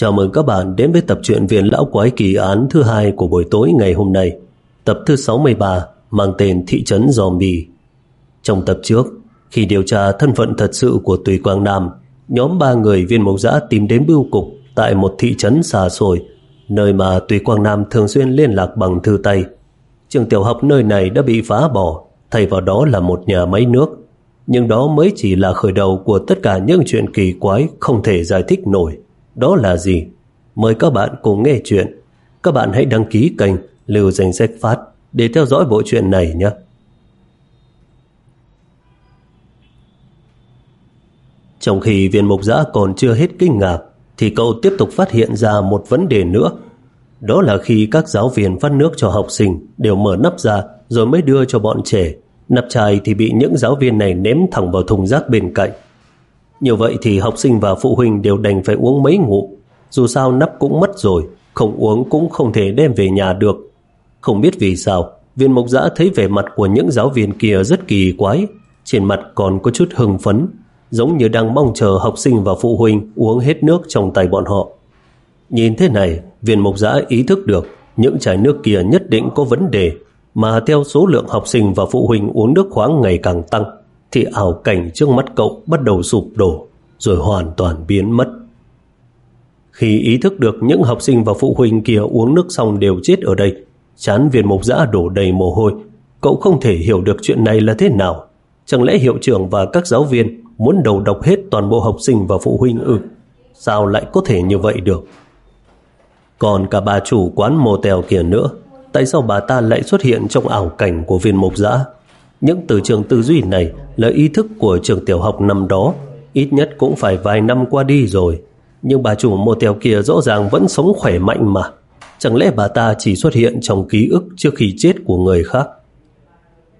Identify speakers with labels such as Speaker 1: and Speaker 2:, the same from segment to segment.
Speaker 1: Chào mừng các bạn đến với tập truyện Viện Lão Quái Kỳ Án thứ hai của buổi tối ngày hôm nay. Tập thứ 63 mang tên Thị trấn Zombie. Trong tập trước, khi điều tra thân phận thật sự của Tùy Quang Nam, nhóm ba người viên mộc giã tìm đến bưu cục tại một thị trấn xa xôi, nơi mà Tùy Quang Nam thường xuyên liên lạc bằng thư tay. Trường tiểu học nơi này đã bị phá bỏ, thay vào đó là một nhà máy nước. Nhưng đó mới chỉ là khởi đầu của tất cả những chuyện kỳ quái không thể giải thích nổi. Đó là gì? Mời các bạn cùng nghe chuyện. Các bạn hãy đăng ký kênh Lưu Danh Sách Phát để theo dõi bộ truyện này nhé. Trong khi viên mục giã còn chưa hết kinh ngạc, thì cậu tiếp tục phát hiện ra một vấn đề nữa. Đó là khi các giáo viên phát nước cho học sinh đều mở nắp ra rồi mới đưa cho bọn trẻ. Nắp chai thì bị những giáo viên này ném thẳng vào thùng rác bên cạnh. Như vậy thì học sinh và phụ huynh đều đành phải uống mấy ngụm. Dù sao nắp cũng mất rồi, không uống cũng không thể đem về nhà được. Không biết vì sao, viên mộc giã thấy vẻ mặt của những giáo viên kia rất kỳ quái. Trên mặt còn có chút hưng phấn, giống như đang mong chờ học sinh và phụ huynh uống hết nước trong tay bọn họ. Nhìn thế này, viên mộc giã ý thức được những chai nước kia nhất định có vấn đề, mà theo số lượng học sinh và phụ huynh uống nước khoáng ngày càng tăng, thì ảo cảnh trước mắt cậu bắt đầu sụp đổ, rồi hoàn toàn biến mất. Khi ý thức được những học sinh và phụ huynh kia uống nước xong đều chết ở đây, chán viên mục giã đổ đầy mồ hôi, cậu không thể hiểu được chuyện này là thế nào. Chẳng lẽ hiệu trưởng và các giáo viên muốn đầu độc hết toàn bộ học sinh và phụ huynh ư? Sao lại có thể như vậy được? Còn cả bà chủ quán motel kia nữa, tại sao bà ta lại xuất hiện trong ảo cảnh của viên mục giã? Những từ trường tư duy này là ý thức của trường tiểu học năm đó, ít nhất cũng phải vài năm qua đi rồi. Nhưng bà chủ motel kia rõ ràng vẫn sống khỏe mạnh mà. Chẳng lẽ bà ta chỉ xuất hiện trong ký ức trước khi chết của người khác?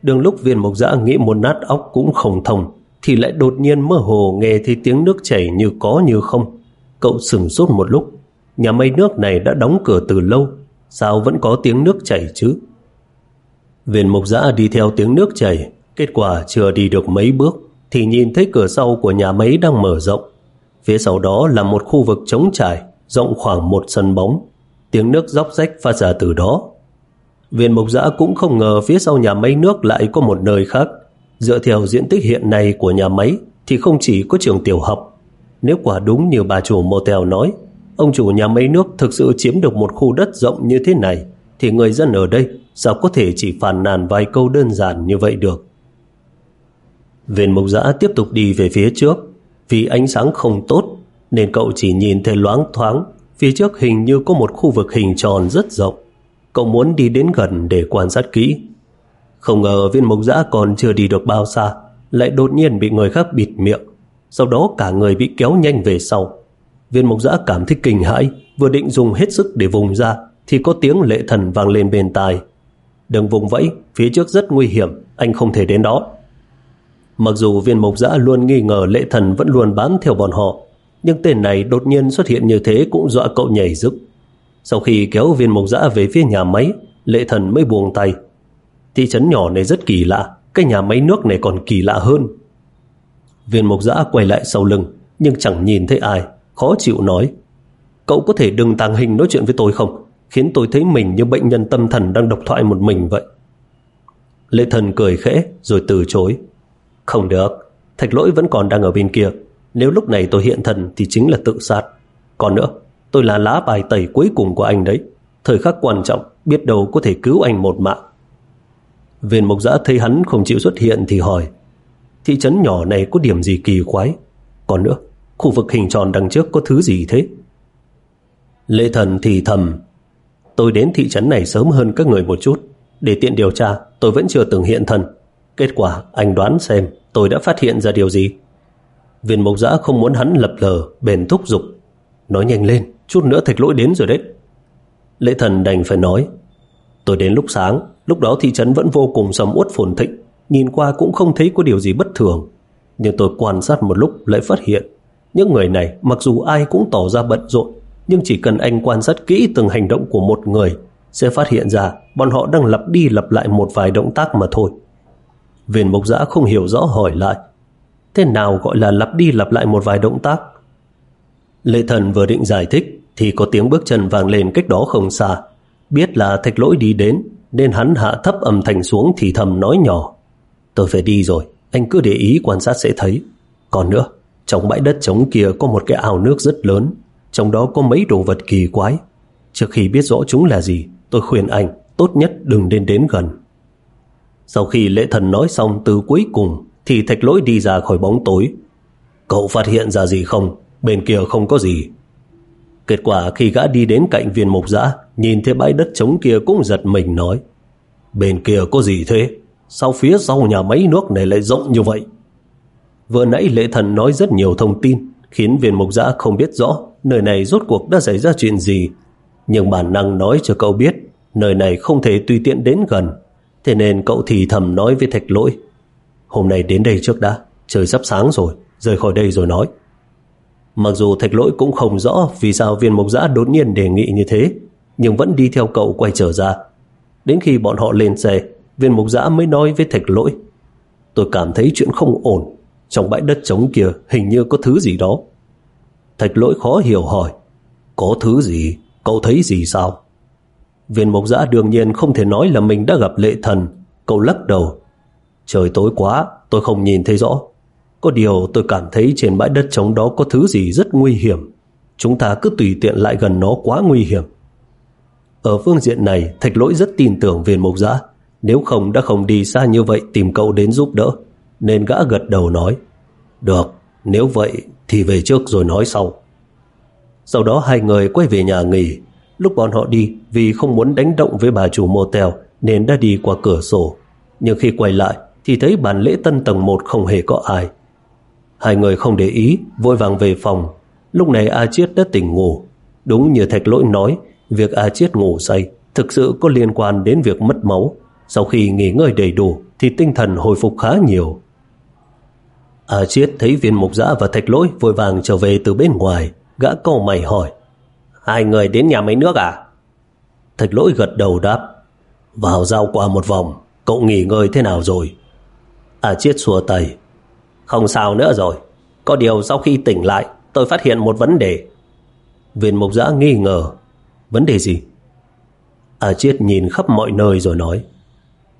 Speaker 1: Đường lúc viên mộc dã nghĩ một nát óc cũng không thông, thì lại đột nhiên mơ hồ nghe thấy tiếng nước chảy như có như không. Cậu sừng sốt một lúc, nhà máy nước này đã đóng cửa từ lâu, sao vẫn có tiếng nước chảy chứ? Viên mục giã đi theo tiếng nước chảy, kết quả chưa đi được mấy bước thì nhìn thấy cửa sau của nhà máy đang mở rộng. Phía sau đó là một khu vực trống trải, rộng khoảng một sân bóng. Tiếng nước róc rách phát ra từ đó. Viên mục giã cũng không ngờ phía sau nhà máy nước lại có một nơi khác. Dựa theo diện tích hiện nay của nhà máy thì không chỉ có trường tiểu học. Nếu quả đúng như bà chủ motel nói, ông chủ nhà máy nước thực sự chiếm được một khu đất rộng như thế này, thì người dân ở đây sao có thể chỉ phàn nàn vài câu đơn giản như vậy được. Viên mục giã tiếp tục đi về phía trước, vì ánh sáng không tốt, nên cậu chỉ nhìn thấy loáng thoáng, phía trước hình như có một khu vực hình tròn rất rộng. Cậu muốn đi đến gần để quan sát kỹ. Không ngờ viên mục giã còn chưa đi được bao xa, lại đột nhiên bị người khác bịt miệng. Sau đó cả người bị kéo nhanh về sau. Viên mục giã cảm thấy kinh hãi, vừa định dùng hết sức để vùng ra, thì có tiếng lệ thần vang lên bên tai. Đừng vùng vẫy, phía trước rất nguy hiểm, anh không thể đến đó. Mặc dù viên mộc giã luôn nghi ngờ lệ thần vẫn luôn bám theo bọn họ, nhưng tên này đột nhiên xuất hiện như thế cũng dọa cậu nhảy dựng. Sau khi kéo viên mộc giã về phía nhà máy, lệ thần mới buông tay. Thị trấn nhỏ này rất kỳ lạ, cái nhà máy nước này còn kỳ lạ hơn. Viên mộc giã quay lại sau lưng, nhưng chẳng nhìn thấy ai, khó chịu nói. Cậu có thể đừng tàng hình nói chuyện với tôi không? Khiến tôi thấy mình như bệnh nhân tâm thần đang độc thoại một mình vậy. Lệ thần cười khẽ rồi từ chối. Không được, thạch lỗi vẫn còn đang ở bên kia. Nếu lúc này tôi hiện thần thì chính là tự sát. Còn nữa, tôi là lá bài tẩy cuối cùng của anh đấy. Thời khắc quan trọng, biết đâu có thể cứu anh một mạng. Viên mộc giã thấy hắn không chịu xuất hiện thì hỏi Thị trấn nhỏ này có điểm gì kỳ quái? Còn nữa, khu vực hình tròn đằng trước có thứ gì thế? Lệ thần thì thầm Tôi đến thị trấn này sớm hơn các người một chút. Để tiện điều tra, tôi vẫn chưa từng hiện thân. Kết quả, anh đoán xem tôi đã phát hiện ra điều gì. Viên mộc giã không muốn hắn lập lờ, bền thúc giục. Nói nhanh lên, chút nữa thạch lỗi đến rồi đấy. Lễ thần đành phải nói. Tôi đến lúc sáng, lúc đó thị trấn vẫn vô cùng sầm uất phồn thịnh. Nhìn qua cũng không thấy có điều gì bất thường. Nhưng tôi quan sát một lúc lại phát hiện. Những người này mặc dù ai cũng tỏ ra bận rộn nhưng chỉ cần anh quan sát kỹ từng hành động của một người sẽ phát hiện ra bọn họ đang lặp đi lặp lại một vài động tác mà thôi. Viên mục giã không hiểu rõ hỏi lại thế nào gọi là lặp đi lặp lại một vài động tác? Lệ thần vừa định giải thích thì có tiếng bước chân vang lên cách đó không xa. Biết là thạch lỗi đi đến, nên hắn hạ thấp âm thanh xuống thì thầm nói nhỏ. Tôi phải đi rồi, anh cứ để ý quan sát sẽ thấy. Còn nữa, trong bãi đất trống kia có một cái ao nước rất lớn, trong đó có mấy đồ vật kỳ quái. Trước khi biết rõ chúng là gì, tôi khuyên anh tốt nhất đừng nên đến gần. Sau khi lễ thần nói xong từ cuối cùng, thì thạch lỗi đi ra khỏi bóng tối. Cậu phát hiện ra gì không? Bên kia không có gì. Kết quả khi gã đi đến cạnh viên mục giã, nhìn thấy bãi đất trống kia cũng giật mình nói. Bên kia có gì thế? Sao phía sau nhà máy nước này lại rộng như vậy? Vừa nãy lễ thần nói rất nhiều thông tin, khiến viên mục giã không biết rõ nơi này rốt cuộc đã xảy ra chuyện gì. Nhưng bản năng nói cho cậu biết, nơi này không thể tùy tiện đến gần. Thế nên cậu thì thầm nói với thạch lỗi. Hôm nay đến đây trước đã, trời sắp sáng rồi, rời khỏi đây rồi nói. Mặc dù thạch lỗi cũng không rõ vì sao viên mục giã đột nhiên đề nghị như thế, nhưng vẫn đi theo cậu quay trở ra. Đến khi bọn họ lên xe, viên mục giã mới nói với thạch lỗi. Tôi cảm thấy chuyện không ổn, trong bãi đất trống kia hình như có thứ gì đó. Thạch lỗi khó hiểu hỏi, có thứ gì? Cậu thấy gì sao? Viên mộc giã đương nhiên không thể nói là mình đã gặp lệ thần. Cậu lắc đầu. Trời tối quá, tôi không nhìn thấy rõ. Có điều tôi cảm thấy trên bãi đất trống đó có thứ gì rất nguy hiểm. Chúng ta cứ tùy tiện lại gần nó quá nguy hiểm. Ở phương diện này, thạch lỗi rất tin tưởng viên mộc giã. Nếu không đã không đi xa như vậy tìm cậu đến giúp đỡ. Nên gã gật đầu nói. Được, nếu vậy thì về trước rồi nói sau. Sau đó hai người quay về nhà nghỉ. Lúc bọn họ đi, vì không muốn đánh động với bà chủ motel nên đã đi qua cửa sổ. Nhưng khi quay lại thì thấy bàn lễ tân tầng 1 không hề có ai. Hai người không để ý, vội vàng về phòng. Lúc này A Chiết đã tỉnh ngủ. Đúng như Thạch Lỗi nói, việc A Chiết ngủ say thực sự có liên quan đến việc mất máu. Sau khi nghỉ ngơi đầy đủ thì tinh thần hồi phục khá nhiều. A Chiết thấy viên mục giã và Thạch Lỗi vội vàng trở về từ bên ngoài. Gã câu mày hỏi Hai người đến nhà máy nước à? Thạch Lỗi gật đầu đáp Vào giao qua một vòng Cậu nghỉ ngơi thế nào rồi? A Chiết xua tay không sao nữa rồi. Có điều sau khi tỉnh lại, tôi phát hiện một vấn đề. Viên mục giã nghi ngờ. Vấn đề gì? À Chiết nhìn khắp mọi nơi rồi nói.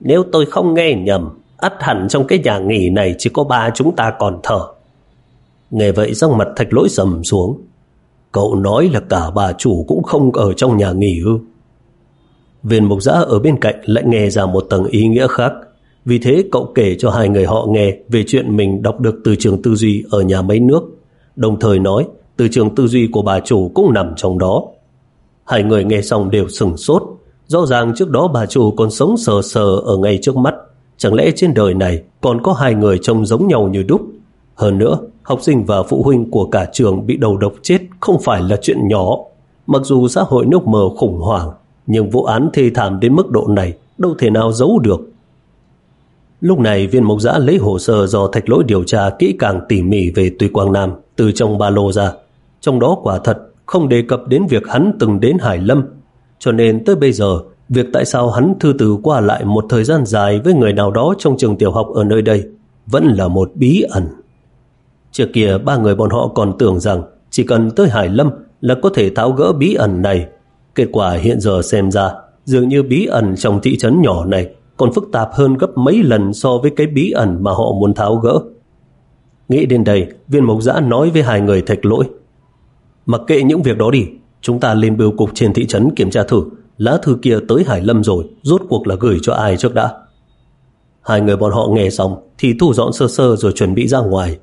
Speaker 1: Nếu tôi không nghe nhầm, ắt hẳn trong cái nhà nghỉ này chỉ có ba chúng ta còn thở. Nghe vậy răng mặt thạch lỗi sầm xuống. Cậu nói là cả bà chủ cũng không ở trong nhà nghỉ ư. Viên mục giã ở bên cạnh lại nghe ra một tầng ý nghĩa khác. Vì thế cậu kể cho hai người họ nghe về chuyện mình đọc được từ trường tư duy ở nhà máy nước, đồng thời nói từ trường tư duy của bà chủ cũng nằm trong đó. Hai người nghe xong đều sừng sốt, rõ ràng trước đó bà chủ còn sống sờ sờ ở ngay trước mắt, chẳng lẽ trên đời này còn có hai người trông giống nhau như đúc. Hơn nữa, học sinh và phụ huynh của cả trường bị đầu độc chết không phải là chuyện nhỏ. Mặc dù xã hội nước mờ khủng hoảng, nhưng vụ án thê thảm đến mức độ này đâu thể nào giấu được. Lúc này viên mộc giã lấy hồ sơ do thạch lỗi điều tra kỹ càng tỉ mỉ về Tùy Quang Nam từ trong ba lô ra. Trong đó quả thật không đề cập đến việc hắn từng đến Hải Lâm. Cho nên tới bây giờ, việc tại sao hắn thư từ qua lại một thời gian dài với người nào đó trong trường tiểu học ở nơi đây vẫn là một bí ẩn. Trước kia ba người bọn họ còn tưởng rằng chỉ cần tới Hải Lâm là có thể tháo gỡ bí ẩn này. Kết quả hiện giờ xem ra dường như bí ẩn trong thị trấn nhỏ này còn phức tạp hơn gấp mấy lần so với cái bí ẩn mà họ muốn tháo gỡ. Nghĩ đến đây, viên mộc giã nói với hai người thạch lỗi. Mặc kệ những việc đó đi, chúng ta lên bưu cục trên thị trấn kiểm tra thử lá thư kia tới Hải Lâm rồi, rốt cuộc là gửi cho ai trước đã. Hai người bọn họ nghe xong thì thu dọn sơ sơ rồi chuẩn bị ra ngoài.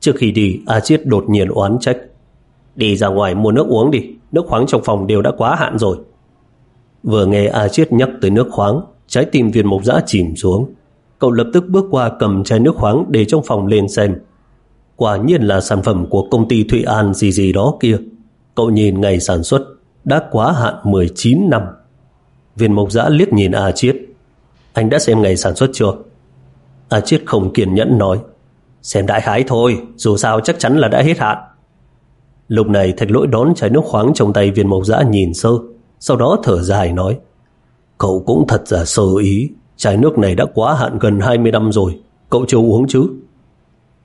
Speaker 1: Trước khi đi, A Chiết đột nhiên oán trách. Đi ra ngoài mua nước uống đi, nước khoáng trong phòng đều đã quá hạn rồi. Vừa nghe A Chiết nhắc tới nước khoáng, Trái tim viên mộc giã chìm xuống. Cậu lập tức bước qua cầm chai nước khoáng để trong phòng lên xem. Quả nhiên là sản phẩm của công ty Thụy An gì gì đó kia. Cậu nhìn ngày sản xuất đã quá hạn 19 năm. Viên mộc giã liếc nhìn A Chiết. Anh đã xem ngày sản xuất chưa? A Chiết không kiên nhẫn nói. Xem đại khái thôi, dù sao chắc chắn là đã hết hạn. Lúc này thạch lỗi đón chai nước khoáng trong tay viên mộc giã nhìn sơ, sau đó thở dài nói. Cậu cũng thật là sơ ý, chai nước này đã quá hạn gần 20 năm rồi, cậu chưa uống chứ?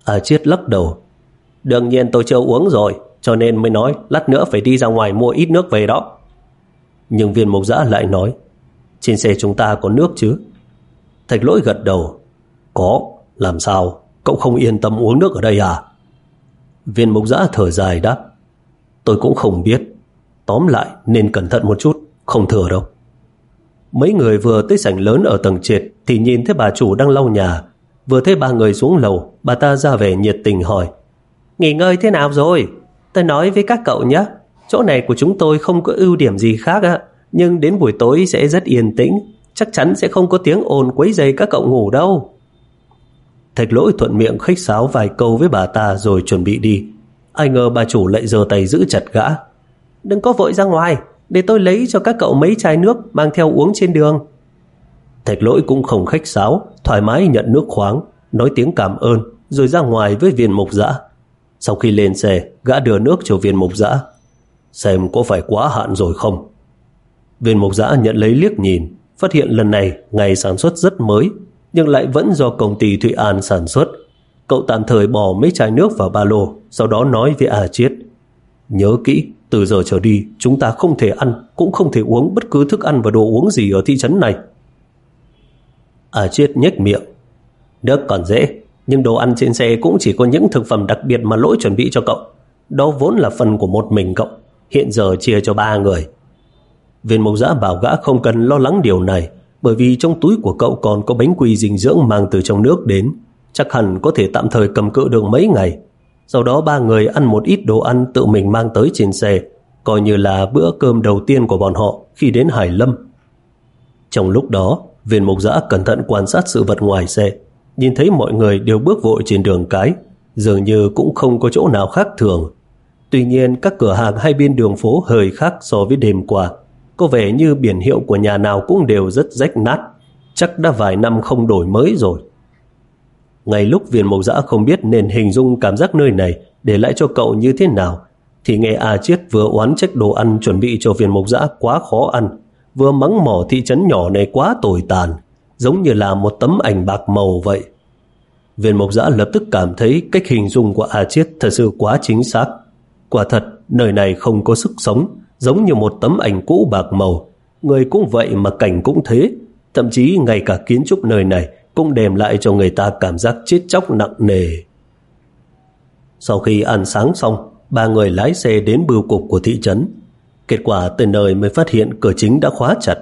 Speaker 1: À Chiết lắc đầu. Đương nhiên tôi chưa uống rồi, cho nên mới nói lát nữa phải đi ra ngoài mua ít nước về đó. Nhưng viên mộc giã lại nói, trên xe chúng ta có nước chứ? Thạch lỗi gật đầu, có, làm sao, cậu không yên tâm uống nước ở đây à? Viên mục giã thở dài đáp, tôi cũng không biết, tóm lại nên cẩn thận một chút, không thừa đâu. Mấy người vừa tới sảnh lớn ở tầng trệt thì nhìn thấy bà chủ đang lau nhà. Vừa thấy ba người xuống lầu, bà ta ra về nhiệt tình hỏi Nghỉ ngơi thế nào rồi? Tôi nói với các cậu nhé, chỗ này của chúng tôi không có ưu điểm gì khác á, nhưng đến buổi tối sẽ rất yên tĩnh, chắc chắn sẽ không có tiếng ồn quấy rầy các cậu ngủ đâu. Thạch lỗi thuận miệng khách sáo vài câu với bà ta rồi chuẩn bị đi. Ai ngờ bà chủ lại giơ tay giữ chặt gã. Đừng có vội ra ngoài, để tôi lấy cho các cậu mấy chai nước mang theo uống trên đường. Thạch lỗi cũng không khách sáo, thoải mái nhận nước khoáng, nói tiếng cảm ơn, rồi ra ngoài với viên mục dã. Sau khi lên xe, gã đưa nước cho viên mục dã. Xem có phải quá hạn rồi không? Viên mục giã nhận lấy liếc nhìn, phát hiện lần này ngày sản xuất rất mới, nhưng lại vẫn do công ty Thụy An sản xuất. Cậu tạm thời bỏ mấy chai nước vào ba lô, sau đó nói với A Chiết. Nhớ kỹ, từ giờ trở đi, chúng ta không thể ăn, cũng không thể uống bất cứ thức ăn và đồ uống gì ở thị trấn này. À Chiết nhếch miệng. Nước còn dễ, nhưng đồ ăn trên xe cũng chỉ có những thực phẩm đặc biệt mà lỗi chuẩn bị cho cậu. Đó vốn là phần của một mình cậu, hiện giờ chia cho ba người. Viên mộc giã bảo gã không cần lo lắng điều này, bởi vì trong túi của cậu còn có bánh quy dinh dưỡng mang từ trong nước đến. Chắc hẳn có thể tạm thời cầm cự được mấy ngày. Sau đó ba người ăn một ít đồ ăn tự mình mang tới trên xe, coi như là bữa cơm đầu tiên của bọn họ khi đến Hải Lâm. Trong lúc đó, viên mục giã cẩn thận quan sát sự vật ngoài xe, nhìn thấy mọi người đều bước vội trên đường cái, dường như cũng không có chỗ nào khác thường. Tuy nhiên, các cửa hàng hai bên đường phố hơi khác so với đêm qua. Có vẻ như biển hiệu của nhà nào cũng đều rất rách nát, chắc đã vài năm không đổi mới rồi. Ngay lúc viên mộc dã không biết nên hình dung cảm giác nơi này để lại cho cậu như thế nào, thì nghe A Chiết vừa oán trách đồ ăn chuẩn bị cho viên mộc dã quá khó ăn, vừa mắng mỏ thị trấn nhỏ này quá tồi tàn, giống như là một tấm ảnh bạc màu vậy. Viên mộc dã lập tức cảm thấy cách hình dung của A Chiết thật sự quá chính xác. Quả thật, nơi này không có sức sống, giống như một tấm ảnh cũ bạc màu. Người cũng vậy mà cảnh cũng thế, thậm chí ngay cả kiến trúc nơi này cũng đem lại cho người ta cảm giác chết chóc nặng nề. Sau khi ăn sáng xong, ba người lái xe đến bưu cục của thị trấn. Kết quả tới nơi mới phát hiện cửa chính đã khóa chặt.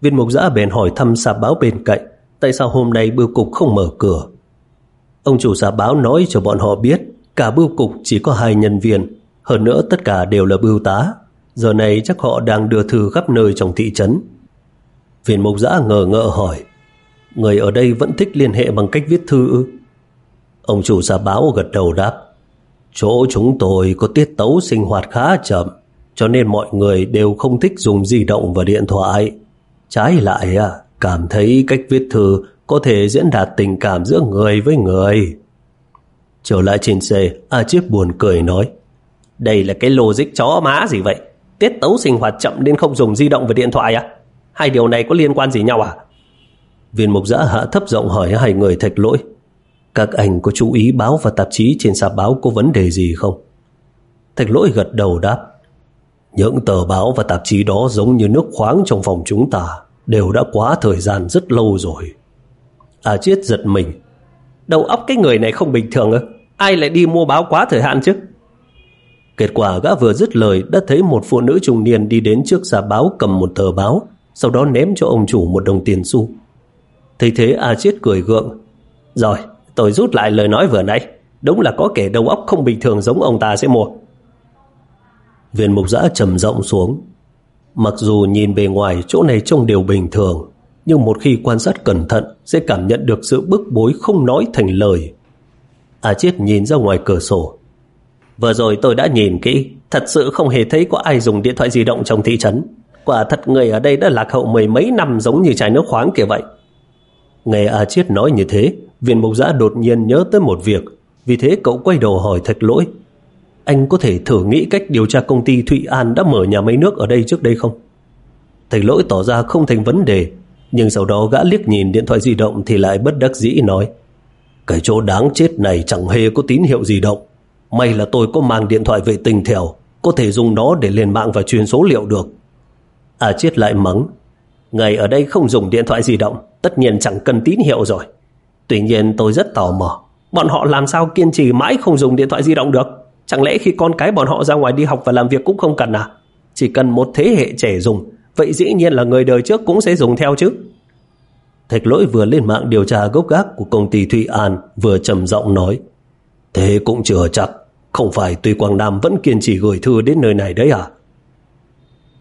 Speaker 1: Viên mục giã bèn hỏi thăm sạp báo bên cạnh, tại sao hôm nay bưu cục không mở cửa. Ông chủ sạp báo nói cho bọn họ biết, cả bưu cục chỉ có hai nhân viên, hơn nữa tất cả đều là bưu tá. Giờ này chắc họ đang đưa thư khắp nơi trong thị trấn. Viên mục giã ngờ ngợ hỏi, người ở đây vẫn thích liên hệ bằng cách viết thư ư? Ông chủ xã báo gật đầu đáp. Chỗ chúng tôi có tiết tấu sinh hoạt khá chậm, cho nên mọi người đều không thích dùng di động và điện thoại. Trái lại, à, cảm thấy cách viết thư có thể diễn đạt tình cảm giữa người với người. Trở lại trên xe, A Chiếc buồn cười nói, đây là cái logic chó má gì vậy? Tiết tấu sinh hoạt chậm nên không dùng di động và điện thoại à? Hai điều này có liên quan gì nhau à? Viên mục giã hạ thấp giọng hỏi hai người thạch lỗi. Các anh có chú ý báo và tạp chí trên sạp báo có vấn đề gì không? Thạch lỗi gật đầu đáp. Những tờ báo và tạp chí đó giống như nước khoáng trong phòng chúng ta, đều đã quá thời gian rất lâu rồi. À chết giật mình. Đầu óc cái người này không bình thường ư? Ai lại đi mua báo quá thời hạn chứ? Kết quả gã vừa dứt lời đã thấy một phụ nữ trung niên đi đến trước giá báo cầm một tờ báo, sau đó ném cho ông chủ một đồng tiền xu. Thấy thế A Chiết cười gượng. Rồi, tôi rút lại lời nói vừa nãy. Đúng là có kẻ đầu óc không bình thường giống ông ta sẽ mua. Viên mục giã trầm rộng xuống. Mặc dù nhìn bề ngoài chỗ này trông đều bình thường, nhưng một khi quan sát cẩn thận sẽ cảm nhận được sự bức bối không nói thành lời. A Chiết nhìn ra ngoài cửa sổ. Vừa rồi tôi đã nhìn kỹ, thật sự không hề thấy có ai dùng điện thoại di động trong thị trấn. Quả thật người ở đây đã lạc hậu mười mấy năm giống như chai nước khoáng kia vậy. Nghe A Chiết nói như thế, viên mục giã đột nhiên nhớ tới một việc, vì thế cậu quay đầu hỏi thạch lỗi. Anh có thể thử nghĩ cách điều tra công ty Thụy An đã mở nhà máy nước ở đây trước đây không? Thạch lỗi tỏ ra không thành vấn đề, nhưng sau đó gã liếc nhìn điện thoại di động thì lại bất đắc dĩ nói. Cái chỗ đáng chết này chẳng hề có tín hiệu di động. May là tôi có mang điện thoại vệ tinh theo, có thể dùng nó để lên mạng và truyền số liệu được. À chết lại mắng. Ngày ở đây không dùng điện thoại di động, tất nhiên chẳng cần tín hiệu rồi. Tuy nhiên tôi rất tò mò, bọn họ làm sao kiên trì mãi không dùng điện thoại di động được? Chẳng lẽ khi con cái bọn họ ra ngoài đi học và làm việc cũng không cần à? Chỉ cần một thế hệ trẻ dùng, vậy dĩ nhiên là người đời trước cũng sẽ dùng theo chứ. Thạch lỗi vừa lên mạng điều tra gốc gác của công ty Thụy An vừa trầm giọng nói Thế cũng chưa chắc, không phải Tuy Quang Nam vẫn kiên trì gửi thư đến nơi này đấy à?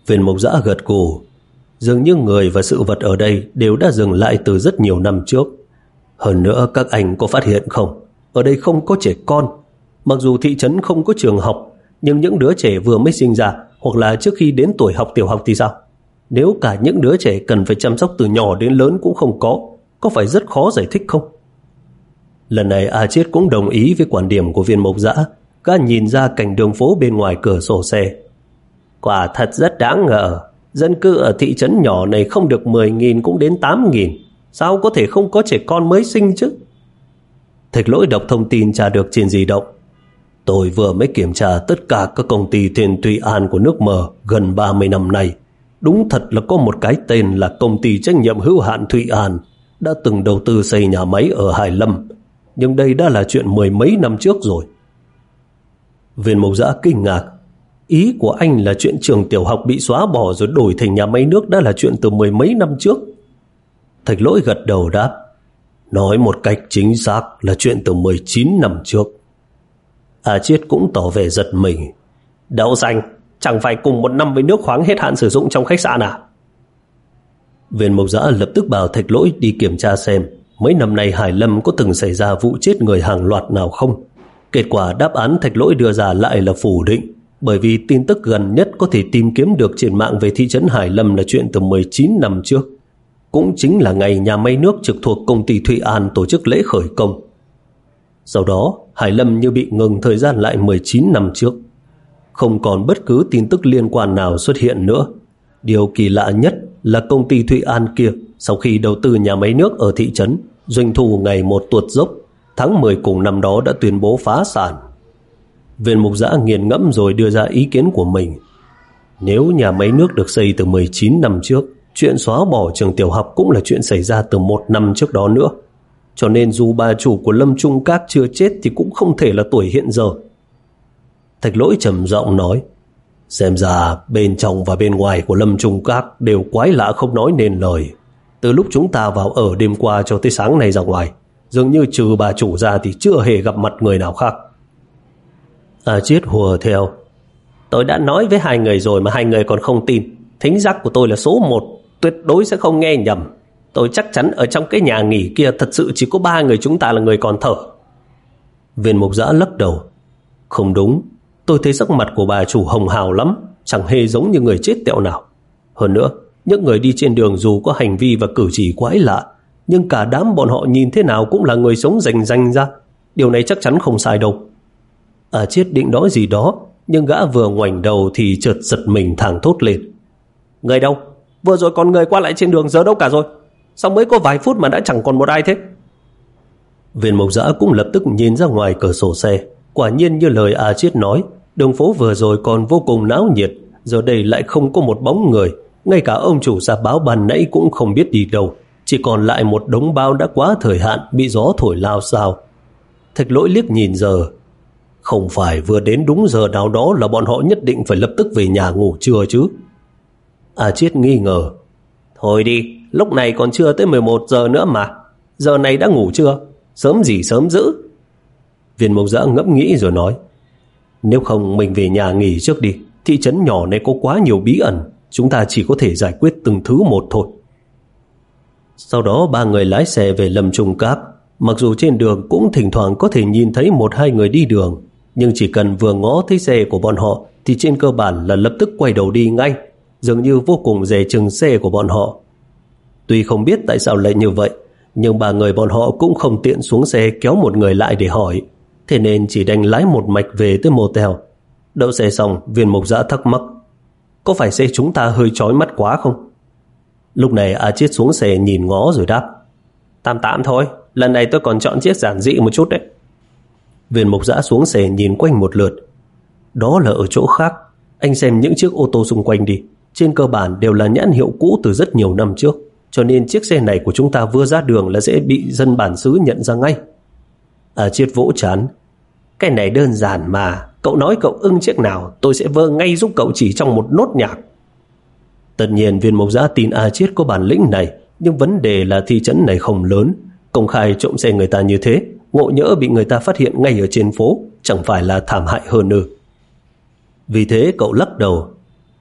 Speaker 1: Viên mộc giã gật gù Dường như người và sự vật ở đây đều đã dừng lại từ rất nhiều năm trước. Hơn nữa các anh có phát hiện không? Ở đây không có trẻ con. Mặc dù thị trấn không có trường học, nhưng những đứa trẻ vừa mới sinh ra hoặc là trước khi đến tuổi học tiểu học thì sao? Nếu cả những đứa trẻ cần phải chăm sóc từ nhỏ đến lớn cũng không có, có phải rất khó giải thích không? Lần này A Chiết cũng đồng ý với quan điểm của viên mộc dã, Gã nhìn ra cảnh đường phố bên ngoài cửa sổ xe. Quả thật rất đáng ngờ, dân cư ở thị trấn nhỏ này không được 10.000 cũng đến 8.000. Sao có thể không có trẻ con mới sinh chứ? Thạch lỗi đọc thông tin tra được trên di động. Tôi vừa mới kiểm tra tất cả các công ty trên Tuy An của nước mờ gần 30 năm nay. Đúng thật là có một cái tên là công ty trách nhiệm hữu hạn Thụy An đã từng đầu tư xây nhà máy ở Hải Lâm. Nhưng đây đã là chuyện mười mấy năm trước rồi. Viên mộc giã kinh ngạc. Ý của anh là chuyện trường tiểu học bị xóa bỏ rồi đổi thành nhà máy nước đã là chuyện từ mười mấy năm trước. Thạch lỗi gật đầu đáp. Nói một cách chính xác là chuyện từ 19 năm trước. À Chiết cũng tỏ vẻ giật mình. Đậu xanh, chẳng phải cùng một năm với nước khoáng hết hạn sử dụng trong khách sạn à? Viên mộc giã lập tức bảo thạch lỗi đi kiểm tra xem mấy năm nay Hải Lâm có từng xảy ra vụ chết người hàng loạt nào không. Kết quả đáp án thạch lỗi đưa ra lại là phủ định bởi vì tin tức gần nhất có thể tìm kiếm được trên mạng về thị trấn Hải Lâm là chuyện từ 19 năm trước. Cũng chính là ngày nhà máy nước trực thuộc công ty Thụy An tổ chức lễ khởi công. Sau đó, Hải Lâm như bị ngừng thời gian lại 19 năm trước. Không còn bất cứ tin tức liên quan nào xuất hiện nữa. Điều kỳ lạ nhất là công ty Thụy An kia sau khi đầu tư nhà máy nước ở thị trấn, doanh thu ngày một tuột dốc, tháng 10 cùng năm đó đã tuyên bố phá sản. Viên mục giã nghiền ngẫm rồi đưa ra ý kiến của mình. Nếu nhà máy nước được xây từ 19 năm trước, chuyện xóa bỏ trường tiểu học cũng là chuyện xảy ra từ một năm trước đó nữa. Cho nên dù bà chủ của Lâm Trung Các chưa chết thì cũng không thể là tuổi hiện giờ. Thạch lỗi trầm giọng nói, xem ra bên trong và bên ngoài của Lâm Trung Các đều quái lạ không nói nên lời. Từ lúc chúng ta vào ở đêm qua cho tới sáng nay ra ngoài, dường như trừ bà chủ ra thì chưa hề gặp mặt người nào khác. À chiết hùa theo. Tôi đã nói với hai người rồi mà hai người còn không tin. Thính giác của tôi là số một, tuyệt đối sẽ không nghe nhầm. Tôi chắc chắn ở trong cái nhà nghỉ kia thật sự chỉ có ba người chúng ta là người còn thở. Viên mục giã lắc đầu. Không đúng, tôi thấy sắc mặt của bà chủ hồng hào lắm, chẳng hề giống như người chết tẹo nào. Hơn nữa, những người đi trên đường dù có hành vi và cử chỉ quái lạ, nhưng cả đám bọn họ nhìn thế nào cũng là người sống rành rành ra. Điều này chắc chắn không sai đâu. À chết định nói gì đó, nhưng gã vừa ngoảnh đầu thì chợt giật mình thẳng thốt lên. Người đâu? Vừa rồi còn người qua lại trên đường giờ đâu cả rồi? Sao mới có vài phút mà đã chẳng còn một ai thế? Viên mộc giã cũng lập tức nhìn ra ngoài cửa sổ xe. Quả nhiên như lời A Chiết nói, đường phố vừa rồi còn vô cùng náo nhiệt, giờ đây lại không có một bóng người. Ngay cả ông chủ ra báo bàn nãy cũng không biết đi đâu. Chỉ còn lại một đống bao đã quá thời hạn bị gió thổi lao sao. Thạch lỗi liếc nhìn giờ. Không phải vừa đến đúng giờ nào đó là bọn họ nhất định phải lập tức về nhà ngủ trưa chứ. A Chiết nghi ngờ. Thôi đi, lúc này còn chưa tới 11 giờ nữa mà. Giờ này đã ngủ chưa? Sớm gì sớm giữ. Viên mộc giã ngẫm nghĩ rồi nói. Nếu không mình về nhà nghỉ trước đi. Thị trấn nhỏ này có quá nhiều bí ẩn. Chúng ta chỉ có thể giải quyết từng thứ một thôi. Sau đó ba người lái xe về Lâm Trung Cáp. Mặc dù trên đường cũng thỉnh thoảng có thể nhìn thấy một hai người đi đường, nhưng chỉ cần vừa ngó thấy xe của bọn họ thì trên cơ bản là lập tức quay đầu đi ngay, dường như vô cùng dè chừng xe của bọn họ. Tuy không biết tại sao lại như vậy, nhưng ba người bọn họ cũng không tiện xuống xe kéo một người lại để hỏi, thế nên chỉ đành lái một mạch về tới motel. Đậu xe xong, viên mục giã thắc mắc, có phải xe chúng ta hơi chói mắt quá không? Lúc này A Chiết xuống xe nhìn ngó rồi đáp. Tạm tạm thôi, lần này tôi còn chọn chiếc giản dị một chút đấy. Viên mục giã xuống xe nhìn quanh một lượt. Đó là ở chỗ khác. Anh xem những chiếc ô tô xung quanh đi. Trên cơ bản đều là nhãn hiệu cũ từ rất nhiều năm trước. Cho nên chiếc xe này của chúng ta vừa ra đường là dễ bị dân bản xứ nhận ra ngay ở chiết vỗ chán. Cái này đơn giản mà. Cậu nói cậu ưng chiếc nào, tôi sẽ vơ ngay giúp cậu chỉ trong một nốt nhạc. Tất nhiên viên mộc giã tin A Chiết có bản lĩnh này, nhưng vấn đề là thị trấn này không lớn công khai trộm xe người ta như thế, ngộ nhỡ bị người ta phát hiện ngay ở trên phố, chẳng phải là thảm hại hơn ư. Vì thế cậu lắc đầu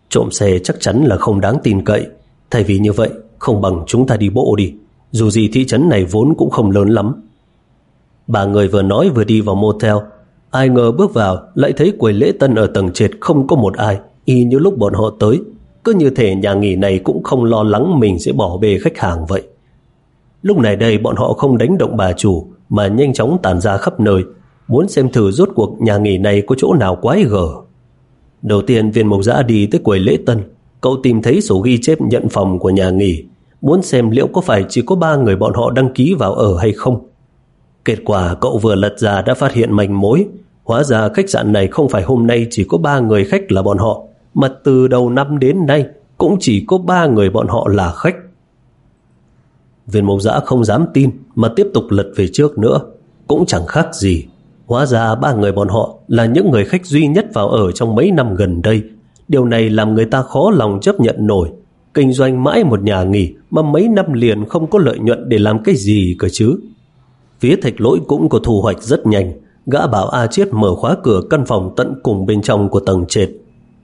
Speaker 1: trộm xe chắc chắn là không đáng tin cậy thay vì như vậy, không bằng chúng ta đi bộ đi dù gì thị trấn này vốn cũng không lớn lắm. Ba người vừa nói vừa đi vào motel ai ngờ bước vào lại thấy quầy lễ tân ở tầng trệt không có một ai y như lúc bọn họ tới cứ như thể nhà nghỉ này cũng không lo lắng mình sẽ bỏ bê khách hàng vậy. Lúc này đây bọn họ không đánh động bà chủ mà nhanh chóng tàn ra khắp nơi, muốn xem thử rốt cuộc nhà nghỉ này có chỗ nào quái gở. Đầu tiên viên mộc giã đi tới quầy lễ tân, cậu tìm thấy sổ ghi chép nhận phòng của nhà nghỉ, muốn xem liệu có phải chỉ có ba người bọn họ đăng ký vào ở hay không. Kết quả cậu vừa lật ra đã phát hiện manh mối, hóa ra khách sạn này không phải hôm nay chỉ có ba người khách là bọn họ, mà từ đầu năm đến nay cũng chỉ có ba người bọn họ là khách. Viên mộc giã không dám tin mà tiếp tục lật về trước nữa, cũng chẳng khác gì. Hóa ra ba người bọn họ là những người khách duy nhất vào ở trong mấy năm gần đây. Điều này làm người ta khó lòng chấp nhận nổi. Kinh doanh mãi một nhà nghỉ mà mấy năm liền không có lợi nhuận để làm cái gì cơ chứ. Phía thạch lỗi cũng có thu hoạch rất nhanh. Gã bảo A Chiết mở khóa cửa căn phòng tận cùng bên trong của tầng trệt.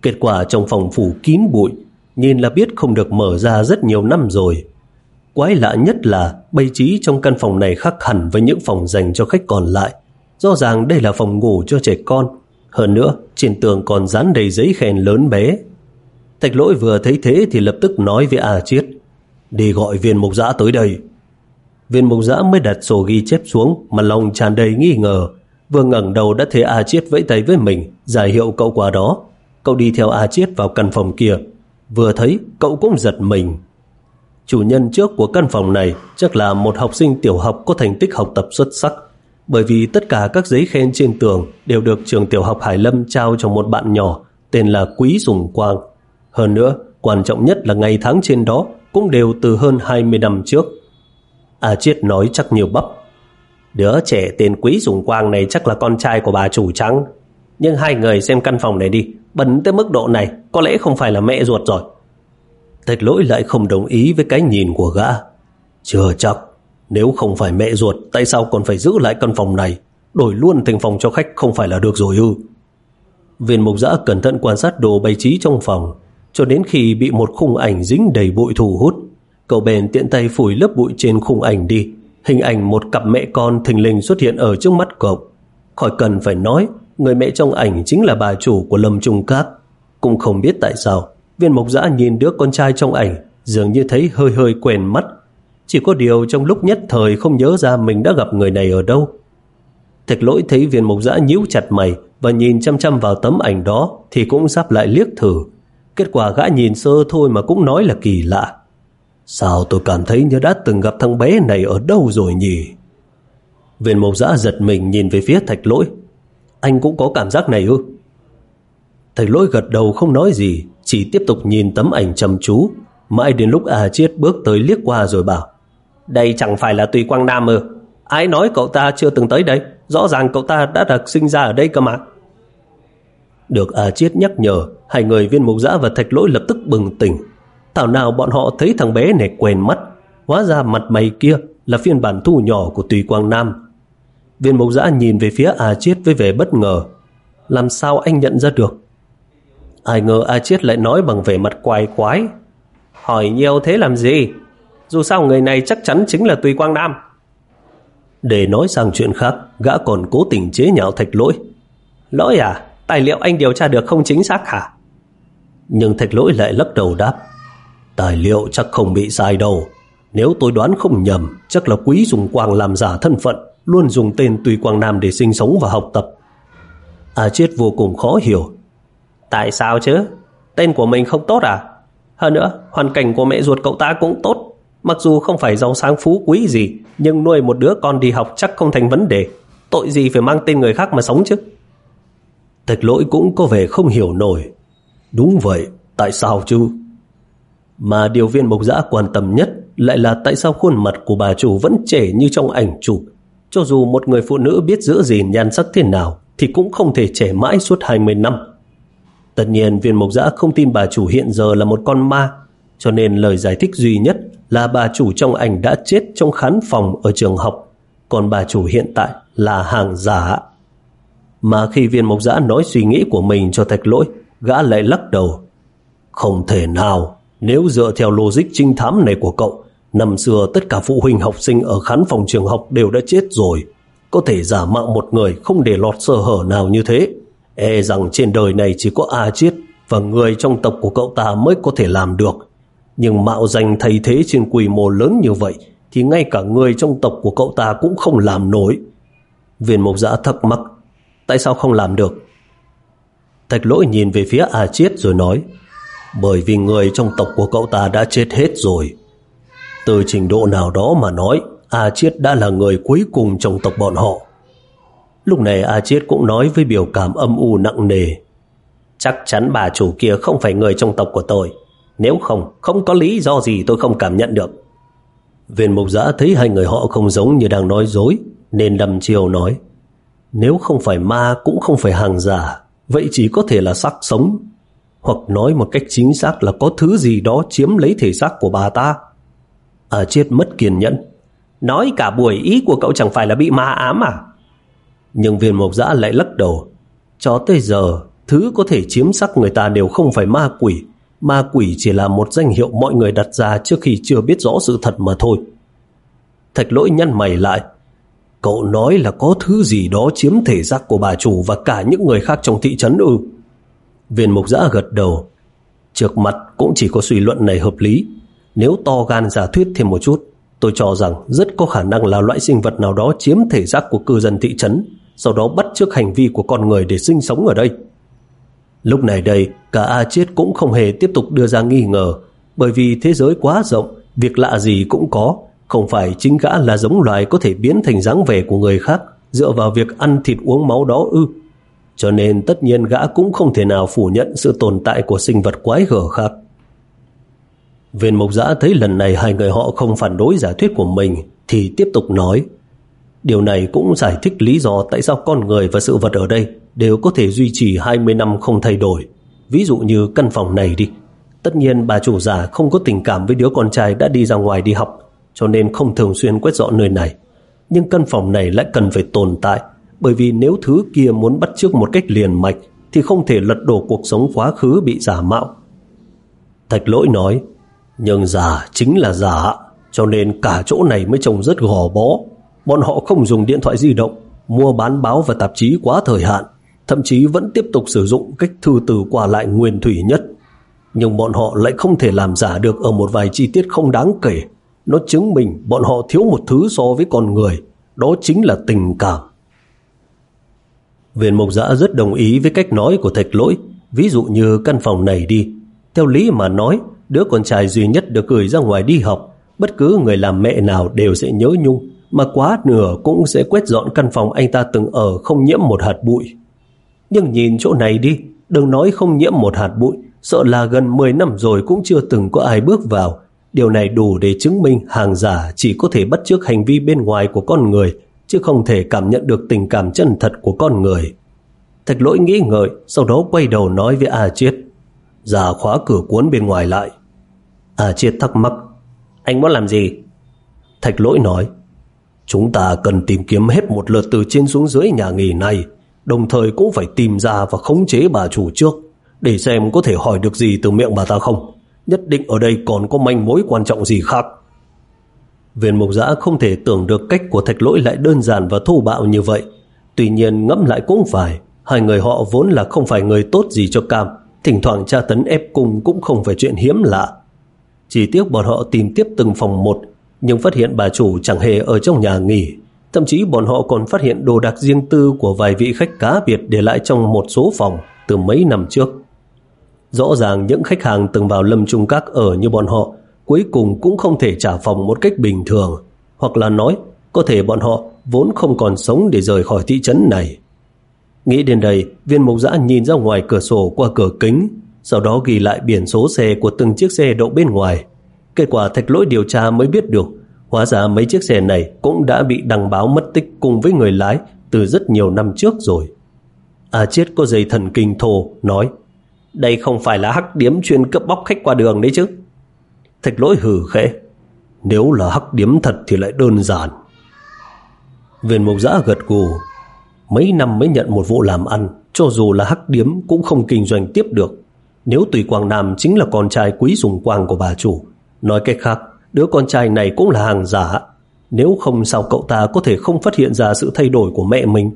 Speaker 1: Kết quả trong phòng phủ kín bụi, nhìn là biết không được mở ra rất nhiều năm rồi. Quái lạ nhất là bày trí trong căn phòng này khác hẳn với những phòng dành cho khách còn lại. Rõ ràng đây là phòng ngủ cho trẻ con. Hơn nữa, trên tường còn dán đầy giấy khen lớn bé. Thạch lỗi vừa thấy thế thì lập tức nói với A Chiết. Đi gọi viên mục giã tới đây. Viên mục giã mới đặt sổ ghi chép xuống mà lòng tràn đầy nghi ngờ. Vừa ngẩng đầu đã thấy A Chiết vẫy tay với mình, giải hiệu cậu qua đó. Cậu đi theo A Chiết vào căn phòng kia. Vừa thấy, cậu cũng giật mình. Chủ nhân trước của căn phòng này chắc là một học sinh tiểu học có thành tích học tập xuất sắc. Bởi vì tất cả các giấy khen trên tường đều được trường tiểu học Hải Lâm trao cho một bạn nhỏ tên là Quý Dùng Quang. Hơn nữa, quan trọng nhất là ngày tháng trên đó cũng đều từ hơn 20 năm trước. À, A Chiết nói chắc nhiều bắp. Đứa trẻ tên Quý dùng Quang này chắc là con trai của bà chủ trắng. Nhưng hai người xem căn phòng này đi, bẩn tới mức độ này, có lẽ không phải là mẹ ruột rồi. Thạch lỗi lại không đồng ý với cái nhìn của gã. Chưa chắc, nếu không phải mẹ ruột, tại sao còn phải giữ lại căn phòng này? Đổi luôn thành phòng cho khách không phải là được rồi ư? Viên mục giã cẩn thận quan sát đồ bày trí trong phòng, cho đến khi bị một khung ảnh dính đầy bụi thù hút. Cậu bèn tiện tay phủi lớp bụi trên khung ảnh đi. Hình ảnh một cặp mẹ con thình lình xuất hiện ở trước mắt cậu. Khỏi cần phải nói, người mẹ trong ảnh chính là bà chủ của Lâm Trung Cát. Cũng không biết tại sao, viên mộc dã nhìn đứa con trai trong ảnh, dường như thấy hơi hơi quen mắt. Chỉ có điều trong lúc nhất thời không nhớ ra mình đã gặp người này ở đâu. Thạch lỗi thấy viên mộc dã nhíu chặt mày và nhìn chăm chăm vào tấm ảnh đó thì cũng sắp lại liếc thử. Kết quả gã nhìn sơ thôi mà cũng nói là kỳ lạ. Sao tôi cảm thấy như đã từng gặp thằng bé này ở đâu rồi nhỉ? Viên mộc giã giật mình nhìn về phía thạch lỗi anh cũng có cảm giác này ư? thạch lỗi gật đầu không nói gì, chỉ tiếp tục nhìn tấm ảnh chăm chú. Mãi đến lúc A Chiết bước tới liếc qua rồi bảo Đây chẳng phải là Tùy Quang Nam ư? Ai nói cậu ta chưa từng tới đây? Rõ ràng cậu ta đã được sinh ra ở đây cơ mà. Được A Chiết nhắc nhở, hai người viên mộc giã và thạch lỗi lập tức bừng tỉnh. Thảo nào bọn họ thấy thằng bé này quen mắt. Hóa ra mặt mày kia là phiên bản thu nhỏ của Tùy Quang Nam. Viên mộc giã nhìn về phía A Chiết với vẻ bất ngờ. Làm sao anh nhận ra được? Ai ngờ A Chiết lại nói bằng vẻ mặt quái quái. Hỏi nhiều thế làm gì? Dù sao người này chắc chắn chính là Tùy Quang Nam. Để nói sang chuyện khác, gã còn cố tình chế nhạo thạch lỗi. Lỗi à? Tài liệu anh điều tra được không chính xác hả? Nhưng thạch lỗi lại lắc đầu đáp. Tài liệu chắc không bị sai đâu. Nếu tôi đoán không nhầm, chắc là quý dùng quang làm giả thân phận luôn dùng tên Tùy Quang Nam để sinh sống và học tập. À, A Chiết vô cùng khó hiểu. Tại sao chứ? Tên của mình không tốt à? Hơn nữa, hoàn cảnh của mẹ ruột cậu ta cũng tốt. Mặc dù không phải giàu sáng phú quý gì, nhưng nuôi một đứa con đi học chắc không thành vấn đề. Tội gì phải mang tên người khác mà sống chứ? Thạch lỗi cũng có vẻ không hiểu nổi. Đúng vậy, tại sao chứ? Mà điều viên mộc dã quan tâm nhất lại là tại sao khuôn mặt của bà chủ vẫn trẻ như trong ảnh chụp. Cho dù một người phụ nữ biết giữ gìn nhan sắc thế nào thì cũng không thể trẻ mãi suốt 20 năm. Tất nhiên viên mộc dã không tin bà chủ hiện giờ là một con ma cho nên lời giải thích duy nhất là bà chủ trong ảnh đã chết trong khán phòng ở trường học còn bà chủ hiện tại là hàng giả. Mà khi viên mộc giã nói suy nghĩ của mình cho thạch lỗi gã lại lắc đầu. Không thể nào, nếu dựa theo logic trinh thám này của cậu, năm xưa tất cả phụ huynh học sinh ở khán phòng trường học đều đã chết rồi. Có thể giả mạo một người không để lọt sơ hở nào như thế. E rằng trên đời này chỉ có A Chiết và người trong tộc của cậu ta mới có thể làm được. Nhưng mạo danh thay thế trên quy mô lớn như vậy thì ngay cả người trong tộc của cậu ta cũng không làm nổi. Viên mục giã thắc mắc, tại sao không làm được? Thạch lỗi nhìn về phía A Chiết rồi nói, bởi vì người trong tộc của cậu ta đã chết hết rồi. Từ trình độ nào đó mà nói, A Chiết đã là người cuối cùng trong tộc bọn họ. Lúc này A Chiết cũng nói với biểu cảm âm u nặng nề. Chắc chắn bà chủ kia không phải người trong tộc của tôi. Nếu không, không có lý do gì tôi không cảm nhận được. Viên mục giã thấy hai người họ không giống như đang nói dối, nên đầm chiều nói, nếu không phải ma cũng không phải hàng giả, vậy chỉ có thể là xác sống. Hoặc nói một cách chính xác là có thứ gì đó chiếm lấy thể xác của bà ta. À chết mất kiên nhẫn. Nói cả buổi ý của cậu chẳng phải là bị ma ám à? Nhưng viên mộc giã lại lắc đầu. Cho tới giờ, thứ có thể chiếm sắc người ta đều không phải ma quỷ, ma quỷ chỉ là một danh hiệu mọi người đặt ra trước khi chưa biết rõ sự thật mà thôi. Thạch lỗi nhăn mày lại. Cậu nói là có thứ gì đó chiếm thể xác của bà chủ và cả những người khác trong thị trấn ư. Viên mục giã gật đầu. Trước mặt cũng chỉ có suy luận này hợp lý. Nếu to gan giả thuyết thêm một chút, tôi cho rằng rất có khả năng là loại sinh vật nào đó chiếm thể xác của cư dân thị trấn, sau đó bắt trước hành vi của con người để sinh sống ở đây. Lúc này đây, cả A Chiết cũng không hề tiếp tục đưa ra nghi ngờ, bởi vì thế giới quá rộng, việc lạ gì cũng có, không phải chính gã là giống loài có thể biến thành dáng vẻ của người khác dựa vào việc ăn thịt uống máu đó ư. Cho nên tất nhiên gã cũng không thể nào phủ nhận sự tồn tại của sinh vật quái gở khác. Viên mộc giã thấy lần này hai người họ không phản đối giả thuyết của mình thì tiếp tục nói Điều này cũng giải thích lý do tại sao con người và sự vật ở đây đều có thể duy trì 20 năm không thay đổi. Ví dụ như căn phòng này đi. Tất nhiên bà chủ già không có tình cảm với đứa con trai đã đi ra ngoài đi học, cho nên không thường xuyên quét dọn nơi này. Nhưng căn phòng này lại cần phải tồn tại, bởi vì nếu thứ kia muốn bắt chước một cách liền mạch thì không thể lật đổ cuộc sống quá khứ bị giả mạo. Thạch lỗi nói, nhưng giả chính là giả, cho nên cả chỗ này mới trông rất gò bó. Bọn họ không dùng điện thoại di động, mua bán báo và tạp chí quá thời hạn, thậm chí vẫn tiếp tục sử dụng cách thư từ qua lại nguyên thủy nhất. Nhưng bọn họ lại không thể làm giả được ở một vài chi tiết không đáng kể. Nó chứng minh bọn họ thiếu một thứ so với con người, đó chính là tình cảm. Viên mộc giã rất đồng ý với cách nói của thạch lỗi, ví dụ như căn phòng này đi. Theo lý mà nói, đứa con trai duy nhất được gửi ra ngoài đi học, bất cứ người làm mẹ nào đều sẽ nhớ nhung, mà quá nửa cũng sẽ quét dọn căn phòng anh ta từng ở không nhiễm một hạt bụi. Nhưng nhìn chỗ này đi, đừng nói không nhiễm một hạt bụi, sợ là gần 10 năm rồi cũng chưa từng có ai bước vào. Điều này đủ để chứng minh hàng giả chỉ có thể bắt chước hành vi bên ngoài của con người, chứ không thể cảm nhận được tình cảm chân thật của con người. Thạch lỗi nghĩ ngợi, sau đó quay đầu nói với A Chiết. già khóa cửa cuốn bên ngoài lại. A Chiết thắc mắc. Anh muốn làm gì? Thạch lỗi nói. Chúng ta cần tìm kiếm hết một lượt từ trên xuống dưới nhà nghỉ này, đồng thời cũng phải tìm ra và khống chế bà chủ trước, để xem có thể hỏi được gì từ miệng bà ta không. Nhất định ở đây còn có manh mối quan trọng gì khác. Viên mục giã không thể tưởng được cách của thạch lỗi lại đơn giản và thô bạo như vậy. Tuy nhiên ngẫm lại cũng phải, hai người họ vốn là không phải người tốt gì cho Cam, thỉnh thoảng tra tấn ép cung cũng không phải chuyện hiếm lạ. Chỉ tiếc bọn họ tìm tiếp từng phòng một, nhưng phát hiện bà chủ chẳng hề ở trong nhà nghỉ. Thậm chí bọn họ còn phát hiện đồ đạc riêng tư của vài vị khách cá biệt để lại trong một số phòng từ mấy năm trước. Rõ ràng những khách hàng từng vào lâm trung các ở như bọn họ cuối cùng cũng không thể trả phòng một cách bình thường. Hoặc là nói, có thể bọn họ vốn không còn sống để rời khỏi thị trấn này. Nghĩ đến đây, viên mục giã nhìn ra ngoài cửa sổ qua cửa kính, sau đó ghi lại biển số xe của từng chiếc xe đậu bên ngoài. Kết quả thạch lỗi điều tra mới biết được, hóa ra mấy chiếc xe này cũng đã bị đăng báo mất tích cùng với người lái từ rất nhiều năm trước rồi. À chết có dây thần kinh thô, nói Đây không phải là hắc điếm chuyên cướp bóc khách qua đường đấy chứ. Thạch lỗi hử khẽ. Nếu là hắc điếm thật thì lại đơn giản. Viên mộc giã gật gù. Mấy năm mới nhận một vụ làm ăn, Cho dù là hắc điếm cũng không kinh doanh tiếp được. Nếu Tùy Quang Nam chính là con trai quý dùng quang của bà chủ. Nói cách khác, Đứa con trai này cũng là hàng giả. Nếu không sao cậu ta có thể không phát hiện ra sự thay đổi của mẹ mình.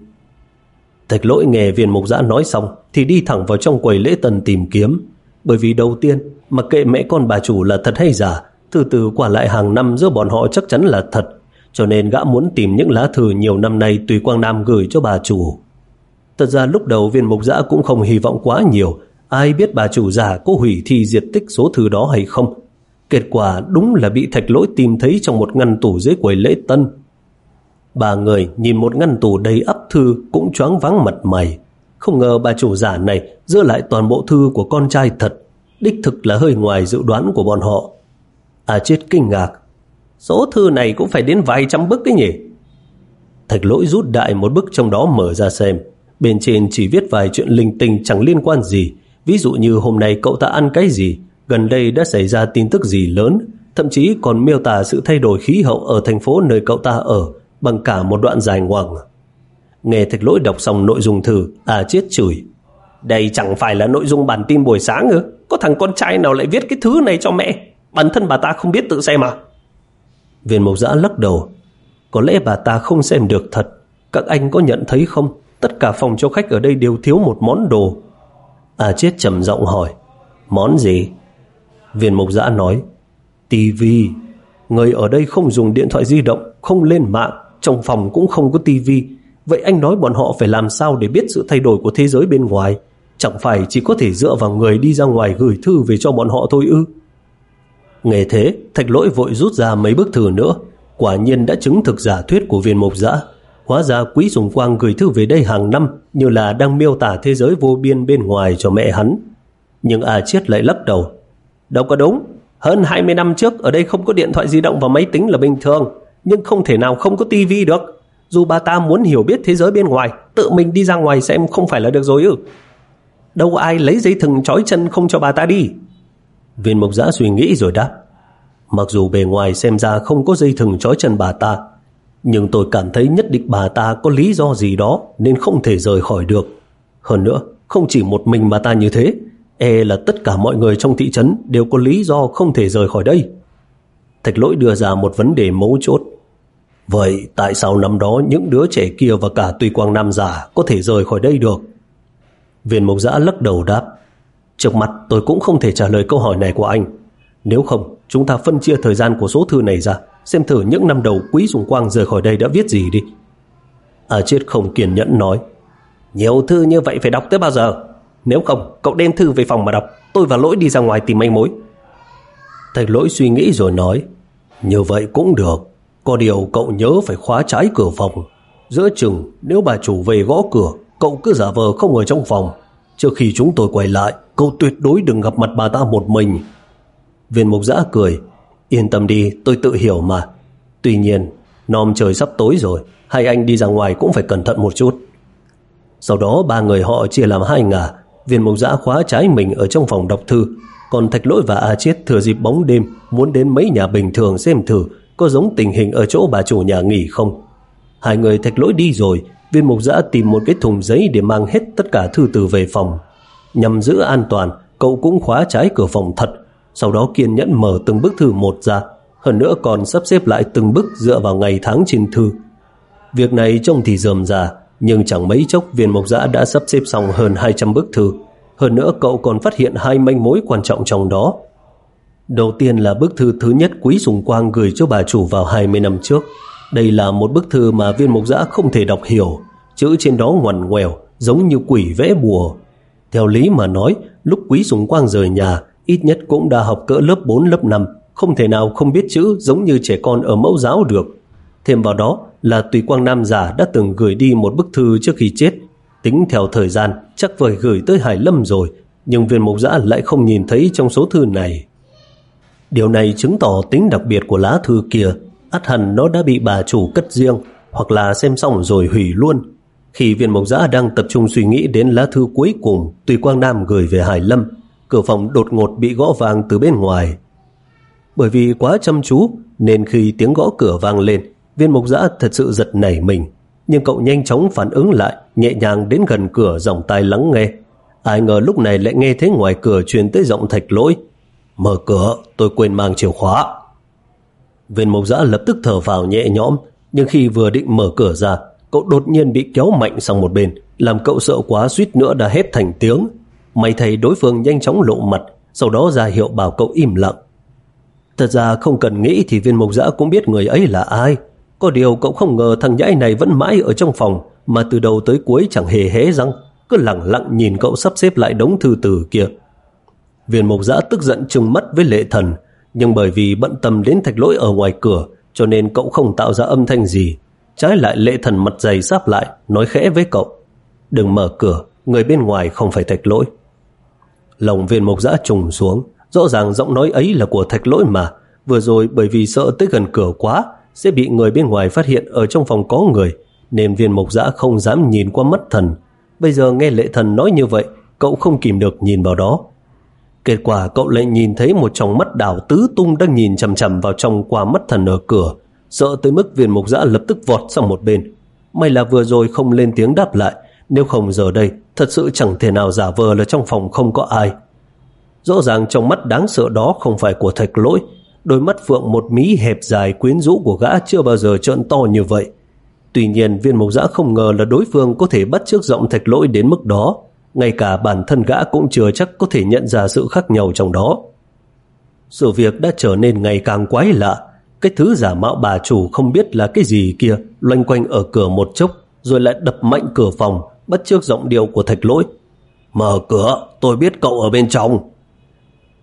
Speaker 1: Thạch lỗi nghe viên mục giã nói xong Thì đi thẳng vào trong quầy lễ tân tìm kiếm. Bởi vì đầu tiên Mặc kệ mẹ con bà chủ là thật hay giả Từ từ quả lại hàng năm giữa bọn họ chắc chắn là thật cho nên gã muốn tìm những lá thư nhiều năm nay Tùy Quang Nam gửi cho bà chủ. Thật ra lúc đầu viên mục giã cũng không hy vọng quá nhiều, ai biết bà chủ giả có hủy thi diệt tích số thư đó hay không. Kết quả đúng là bị thạch lỗi tìm thấy trong một ngăn tủ dưới quầy lễ tân. bà người nhìn một ngăn tủ đầy ấp thư cũng choáng vắng mặt mày. Không ngờ bà chủ giả này giữ lại toàn bộ thư của con trai thật. Đích thực là hơi ngoài dự đoán của bọn họ. À chết kinh ngạc, Số thư này cũng phải đến vài trăm bức đấy nhỉ? Thạch lỗi rút đại một bức trong đó mở ra xem. Bên trên chỉ viết vài chuyện linh tinh chẳng liên quan gì. Ví dụ như hôm nay cậu ta ăn cái gì, gần đây đã xảy ra tin tức gì lớn, thậm chí còn miêu tả sự thay đổi khí hậu ở thành phố nơi cậu ta ở bằng cả một đoạn dài ngoằng. Nghe thạch lỗi đọc xong nội dung thư, à chết chửi. Đây chẳng phải là nội dung bản tin buổi sáng ư? Có thằng con trai nào lại viết cái thứ này cho mẹ? Bản thân bà ta không biết tự xem à? Viên mộc giã lắc đầu. Có lẽ bà ta không xem được thật. Các anh có nhận thấy không? Tất cả phòng cho khách ở đây đều thiếu một món đồ. À chết trầm giọng hỏi. Món gì? Viên mộc giã nói. Tivi. Người ở đây không dùng điện thoại di động, không lên mạng, trong phòng cũng không có tivi. Vậy anh nói bọn họ phải làm sao để biết sự thay đổi của thế giới bên ngoài? Chẳng phải chỉ có thể dựa vào người đi ra ngoài gửi thư về cho bọn họ thôi ư? Nghe thế, thạch lỗi vội rút ra mấy bức thư nữa. Quả nhiên đã chứng thực giả thuyết của viên mộc giã. Hóa ra quý dùng quang gửi thư về đây hàng năm như là đang miêu tả thế giới vô biên bên ngoài cho mẹ hắn. Nhưng A Chiết lại lắc đầu. Đâu có đúng. Hơn 20 năm trước ở đây không có điện thoại di động và máy tính là bình thường. Nhưng không thể nào không có tivi được. Dù bà ta muốn hiểu biết thế giới bên ngoài, tự mình đi ra ngoài xem không phải là được rồi ư. Đâu ai lấy dây thừng trói chân không cho bà ta đi. Viên mộc giã suy nghĩ rồi đáp. Mặc dù bề ngoài xem ra không có dây thừng trói chân bà ta, nhưng tôi cảm thấy nhất định bà ta có lý do gì đó nên không thể rời khỏi được. Hơn nữa, không chỉ một mình bà ta như thế, e là tất cả mọi người trong thị trấn đều có lý do không thể rời khỏi đây. Thạch lỗi đưa ra một vấn đề mấu chốt. Vậy tại sao năm đó những đứa trẻ kia và cả tùy quang nam giả có thể rời khỏi đây được? Viên mộc giã lắc đầu đáp. Trước mặt tôi cũng không thể trả lời câu hỏi này của anh. Nếu không, chúng ta phân chia thời gian của số thư này ra, xem thử những năm đầu Quý Dùng Quang rời khỏi đây đã viết gì đi. À chết không kiên nhẫn nói, nhiều thư như vậy phải đọc tới bao giờ? Nếu không, cậu đem thư về phòng mà đọc, tôi và lỗi đi ra ngoài tìm manh mối. Thầy lỗi suy nghĩ rồi nói, như vậy cũng được, có điều cậu nhớ phải khóa trái cửa phòng. Giữa chừng, nếu bà chủ về gõ cửa, cậu cứ giả vờ không ở trong phòng. Trước khi chúng tôi quay lại, cậu tuyệt đối đừng gặp mặt bà ta một mình. Viên mục giã cười, yên tâm đi, tôi tự hiểu mà. Tuy nhiên, nom trời sắp tối rồi, hai anh đi ra ngoài cũng phải cẩn thận một chút. Sau đó ba người họ chia làm hai ngả, viên mục giã khóa trái mình ở trong phòng đọc thư, còn thạch lỗi và A Chiết thừa dịp bóng đêm muốn đến mấy nhà bình thường xem thử có giống tình hình ở chỗ bà chủ nhà nghỉ không. Hai người thạch lỗi đi rồi, viên mục giã tìm một cái thùng giấy để mang hết tất cả thư từ về phòng. Nhằm giữ an toàn, cậu cũng khóa trái cửa phòng thật, sau đó kiên nhẫn mở từng bức thư một ra, hơn nữa còn sắp xếp lại từng bức dựa vào ngày tháng trên thư. Việc này trông thì dườm già, nhưng chẳng mấy chốc viên mộc giã đã sắp xếp xong hơn 200 bức thư. Hơn nữa cậu còn phát hiện hai manh mối quan trọng trong đó. Đầu tiên là bức thư thứ nhất Quý Sùng Quang gửi cho bà chủ vào 20 năm trước. Đây là một bức thư mà viên mộc giã không thể đọc hiểu, chữ trên đó ngoằn ngoèo, giống như quỷ vẽ bùa. Theo lý mà nói, lúc Quý Sùng Quang rời nhà, ít nhất cũng đã học cỡ lớp 4 lớp 5, không thể nào không biết chữ giống như trẻ con ở mẫu giáo được. Thêm vào đó là Tùy Quang Nam giả đã từng gửi đi một bức thư trước khi chết. Tính theo thời gian, chắc phải gửi tới Hải Lâm rồi, nhưng viên mục giã lại không nhìn thấy trong số thư này. Điều này chứng tỏ tính đặc biệt của lá thư kia, ắt hẳn nó đã bị bà chủ cất riêng, hoặc là xem xong rồi hủy luôn. Khi viên mộc giã đang tập trung suy nghĩ đến lá thư cuối cùng Tùy Quang Nam gửi về Hải Lâm, cửa phòng đột ngột bị gõ vang từ bên ngoài. Bởi vì quá chăm chú, nên khi tiếng gõ cửa vang lên, viên mộc giã thật sự giật nảy mình. Nhưng cậu nhanh chóng phản ứng lại, nhẹ nhàng đến gần cửa dòng tai lắng nghe. Ai ngờ lúc này lại nghe thấy ngoài cửa truyền tới giọng thạch lỗi. Mở cửa, tôi quên mang chìa khóa. Viên mộc giã lập tức thở vào nhẹ nhõm, nhưng khi vừa định mở cửa ra, cậu đột nhiên bị kéo mạnh sang một bên, làm cậu sợ quá suýt nữa đã hét thành tiếng. May thầy đối phương nhanh chóng lộ mặt, sau đó ra hiệu bảo cậu im lặng. Thật ra không cần nghĩ thì viên mộc giã cũng biết người ấy là ai. Có điều cậu không ngờ thằng nhãi này vẫn mãi ở trong phòng, mà từ đầu tới cuối chẳng hề hé răng, cứ lặng lặng nhìn cậu sắp xếp lại đống thư từ kia. Viên mộc giã tức giận trừng mắt với lệ thần, nhưng bởi vì bận tâm đến thạch lỗi ở ngoài cửa, cho nên cậu không tạo ra âm thanh gì. Trái lại lệ thần mặt dày sáp lại, nói khẽ với cậu. Đừng mở cửa, người bên ngoài không phải thạch lỗi. Lòng viên mộc dã trùng xuống, rõ ràng giọng nói ấy là của thạch lỗi mà. Vừa rồi bởi vì sợ tới gần cửa quá, sẽ bị người bên ngoài phát hiện ở trong phòng có người, nên viên mộc dã không dám nhìn qua mắt thần. Bây giờ nghe lệ thần nói như vậy, cậu không kìm được nhìn vào đó. Kết quả cậu lại nhìn thấy một trong mắt đảo tứ tung đang nhìn chầm chầm vào trong qua mắt thần ở cửa, sợ tới mức viên mục giã lập tức vọt sang một bên. May là vừa rồi không lên tiếng đáp lại, nếu không giờ đây thật sự chẳng thể nào giả vờ là trong phòng không có ai. Rõ ràng trong mắt đáng sợ đó không phải của thạch lỗi, đôi mắt phượng một mí hẹp dài quyến rũ của gã chưa bao giờ trợn to như vậy. Tuy nhiên viên mục giã không ngờ là đối phương có thể bắt trước giọng thạch lỗi đến mức đó, ngay cả bản thân gã cũng chưa chắc có thể nhận ra sự khác nhau trong đó. Sự việc đã trở nên ngày càng quái lạ, cái thứ giả mạo bà chủ không biết là cái gì kia loanh quanh ở cửa một chốc rồi lại đập mạnh cửa phòng bắt trước giọng điệu của thạch lỗi. Mở cửa, tôi biết cậu ở bên trong.